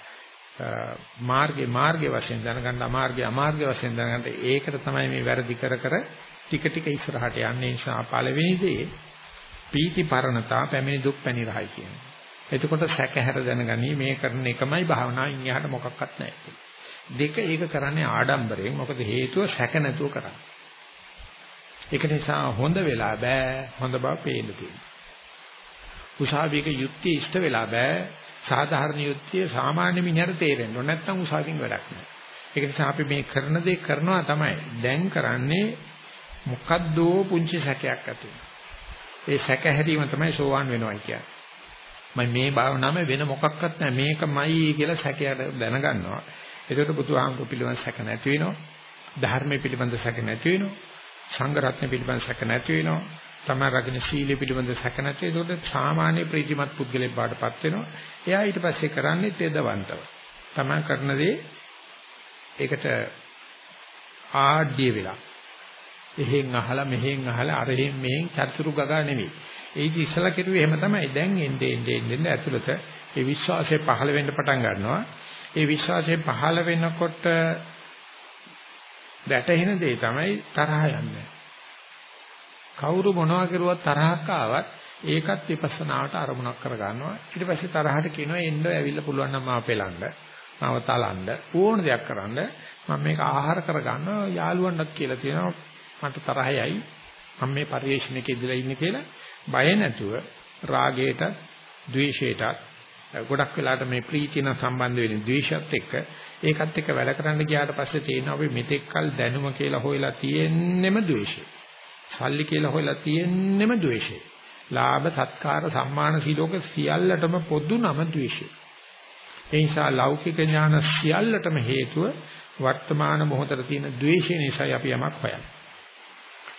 මාර්ගේ මාර්ගේ වශයෙන් දැනගන්න අමාර්ගේ අමාර්ගේ වශයෙන් දැනගන්න ඒකට තමයි මේ වැරදි කර කර ටික ටික ඉස්සරහට යන්නේ නිසා පළවෙනි දේ පීති පරණතා පැමිණි දුක් පැනිරහයි කියන්නේ. එතකොට සැකහැර දැනගනි මේ කරන එකමයි භාවනාවෙන් එහාට මොකක්වත් නැහැ. දෙක ඒක කරන්නේ ආඩම්බරයෙන් මොකද හේතුව සැක නැතුව කරන්නේ. ඒක නිසා හොඳ වෙලා බෑ හොඳ බව පේන්න තියෙනවා. උසාවියක යුක්තිය ඉෂ්ට වෙලා බෑ සාධාරණ යුක්තිය සාමාන්‍ය මිනිහට තේරෙන්න ඕන නැත්නම් උසාවියෙන් වැඩක් නෑ. ඒක නිසා අපි මේ කරන දේ කරනවා තමයි. දැන් කරන්නේ මොකද්ද පුංචි සැකයක් ඇති ඒ සැක හැරීම තමයි සෝවාන් වෙනවා කියන්නේ. මම මේ භාවනාවේ වෙන මොකක්වත් නැහැ මේකමයි කියලා සැකයට දැනගන්නවා. ඒකට බුදුහාමුදුරු පිළිබඳ සැක නැති වෙනවා. ධර්මයේ පිළිබඳ සැක නැති වෙනවා. සංඝ රත්න පිළිබඳ සැක නැති වෙනවා. තමයි රකින්න සීලය පිළිබඳ සැක නැති. ඒකට සාමාන්‍ය ප්‍රීතිමත් පුද්ගලෙක් බාටපත් වෙනවා. එයා ඊට පස්සේ කරන්නේ තෙදවන්තව. තමයි කරන දේ ඒකට ආඩ්‍ය වෙලා එහෙන් අහලා මෙහෙන් අහලා අරහෙන් මෙහෙන් චතුරු ගගා නෙවෙයි. ඒක ඉස්සලා කෙරුවේ එහෙම තමයි. දැන් එන්නේ එන්නේ එන්නේ ඇතුළත ඒ විශ්වාසය පහළ වෙන්න පටන් ගන්නවා. ඒ විශ්වාසය පහළ වෙනකොට වැටහෙන දේ තමයි තරහ යන්නේ. කවුරු මොනවා කරුවත් තරහක් ආවත් ඒකත් විපස්සනාවට අරමුණක් කර ගන්නවා. ඊට පස්සේ තරහට කියනවා එන්න ඇවිල්ලා පුළුවන් නම් මාව පෙලන්න. මාව තලන්න ඕන දෙයක් කරන්න මම මේක ආහාර කර ගන්නවා යාළුවන්ටත් කියලා තියෙනවා මට තරහයයි මම මේ පරිශ්‍රණයක ඉඳලා ඉන්නේ කියලා බය නැතුව රාගයට ද්වේෂයට ගොඩක් වෙලාට මේ ප්‍රීතියන සම්බන්ධ වෙන්නේ ද්වේෂයත් එක්ක ඒකත් එක්ක වැඩ කරන්න ගියාට පස්සේ තේරෙනවා අපි මෙතෙක්කල් දැනුම කියලා හොයලා තියෙන්නෙම ද්වේෂය. සල්ලි කියලා හොයලා තියෙන්නෙම ද්වේෂය. ලාභ සත්කාර සම්මාන සිලෝක සියල්ලටම පොදු නම ද්වේෂය. ඒ නිසා ලෞකික ඥාන සියල්ලටම හේතුව වර්තමාන මොහොතේ තියෙන ද්වේෂය නිසායි අපි යමක් හොයන්නේ.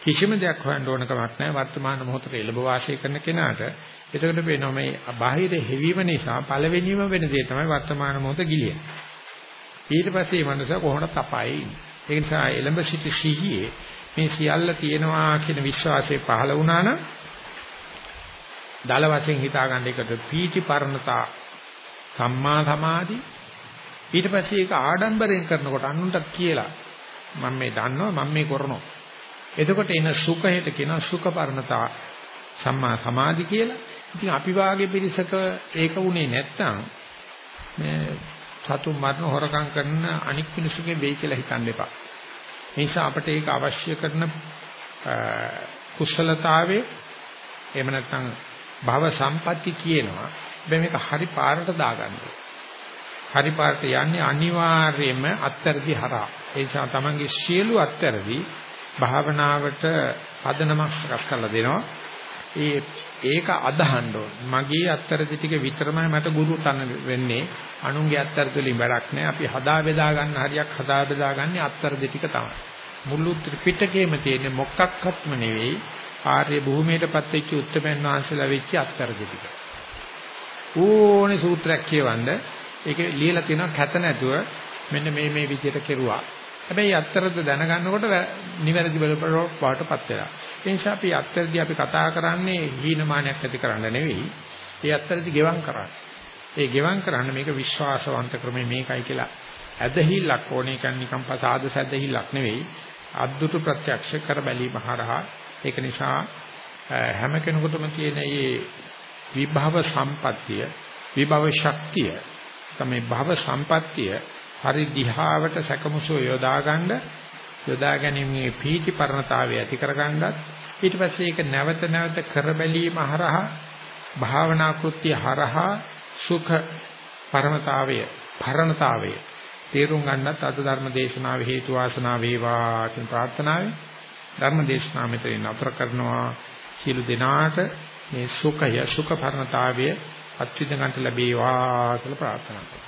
කිසිම දෙයක් හොයන්න ඕන කමක් නැහැ වර්තමාන මොහොතේ එළඹ වාසය කරන කෙනාට. එතකොට වෙනවා මේ බාහිර හැවීම නිසා පළවෙනිම වෙන දේ තමයි වර්තමාන මොහොත ගිලිය. ඊට පස්සේ මේ මනුස්සයා කොහොමද තපයි ඒ නිසා එළඹ සිටි සිහියේ මේ සියල්ල තියෙනවා කියන විශ්වාසය පහළ වුණා නම් දල වශයෙන් හිතා ගන්න එකට පීති පරණතා සම්මා සමාධි ඊට පස්සේ ඒක ආඩම්බරයෙන් කරනකොට අනුන්ටත් කියලා මම මේ දන්නවා මම මේ කරනවා එතකොට එන සුඛයට කියනවා සුඛ පරණතා සම්මා සමාධි කියලා. ඉතින් අපි වාගේ පිරිසක ඒක උනේ නැත්තම් මේ සතුන් මරණ හොරකම් කරන අනික් මිනිසුගේ වෙයි කියලා හිතන්න එපා. ඒ නිසා අපිට ඒක අවශ්‍ය කරන කුසලතාවේ එහෙම නැත්නම් භව සම්පatti කියනවා. හැබැයි මේක හරි පාරට දාගන්න. හරි පාරට යන්නේ අනිවාර්යයෙන්ම අත්තරදි හරහා. ඒ නිසා තමන්ගේ සියලු අත්තරදි භාවනාවට පදනමක් සකස් කරලා දෙනවා. ඒ ඒක අදහන්න ඕන. මගේ අත්තරදි ටික විතරමයි මට ගුරු තන වෙන්නේ. අනුන්ගේ අත්තරදි වලින් වැඩක් නැහැ. අපි හදා බෙදා ගන්න හරියක් හදා බෙදා ගන්නේ අත්තරදි ටික තමයි. මුළු ත්‍රිපිටකයේම තියෙන මොකක්වත්ම නෙවෙයි ආර්ය භූමියටපත් වෙච්ච උත්තරමයන් වහන්සේලා වෙච්ච අත්තරදි ටික. ඕනේ සූත්‍රයක් කියවන්න ඒක ලියලා තියෙනවා කැත නැතුව මෙන්න මේ මේ විදිහට කෙරුවා. හැබැයි අත්තරද දැනගන්නකොට නිවැරදි බලපෑමකටපත් වෙලා. ඒ නිසා අපි අත්තරදී අපි කතා කරන්නේ හීනමානයක් ඇති කරන්න නෙවෙයි. ඒ අත්තරදී ගෙවම් කරන්න. ඒ ගෙවම් කරන්න මේක විශ්වාසවන්ත ක්‍රමය මේකයි කියලා ඇදහිල්ලක් ඕනේ කියන්නේ නිකම් පසාද සැදහිල්ලක් නෙවෙයි. අද්දුතු ප්‍රත්‍යක්ෂ කර බැලීම හරහා ඒක නිසා හැම කෙනෙකුටම තියෙන මේ විභව සම්පත්තිය විභව ශක්තිය තමයි භව සම්පත්තිය හරි දිහාවට සැකමුසෝ යොදා ගන්න යොදා ගැනීමේ පීති පරණතාවය ඇති කරගන්නත් ඊට පස්සේ ඒක නැවත නැවත කර බැලීම හරහා භාවනා කෘත්‍ය හරහා සුඛ පරමතාවය පරණතාවය තේරුම් ගන්නත් අද ධර්ම දේශනාව හේතු වාසනා වේවා කියන ප්‍රාර්ථනාවෙන් ධර්ම දේශනාව මෙතනින් නතර කරනවා. සියලු දෙනාට මේ සුඛය සුඛ පරණතාවය අත්විඳ ගන්නට ලැබේවා කියලා ප්‍රාර්ථනා කරනවා.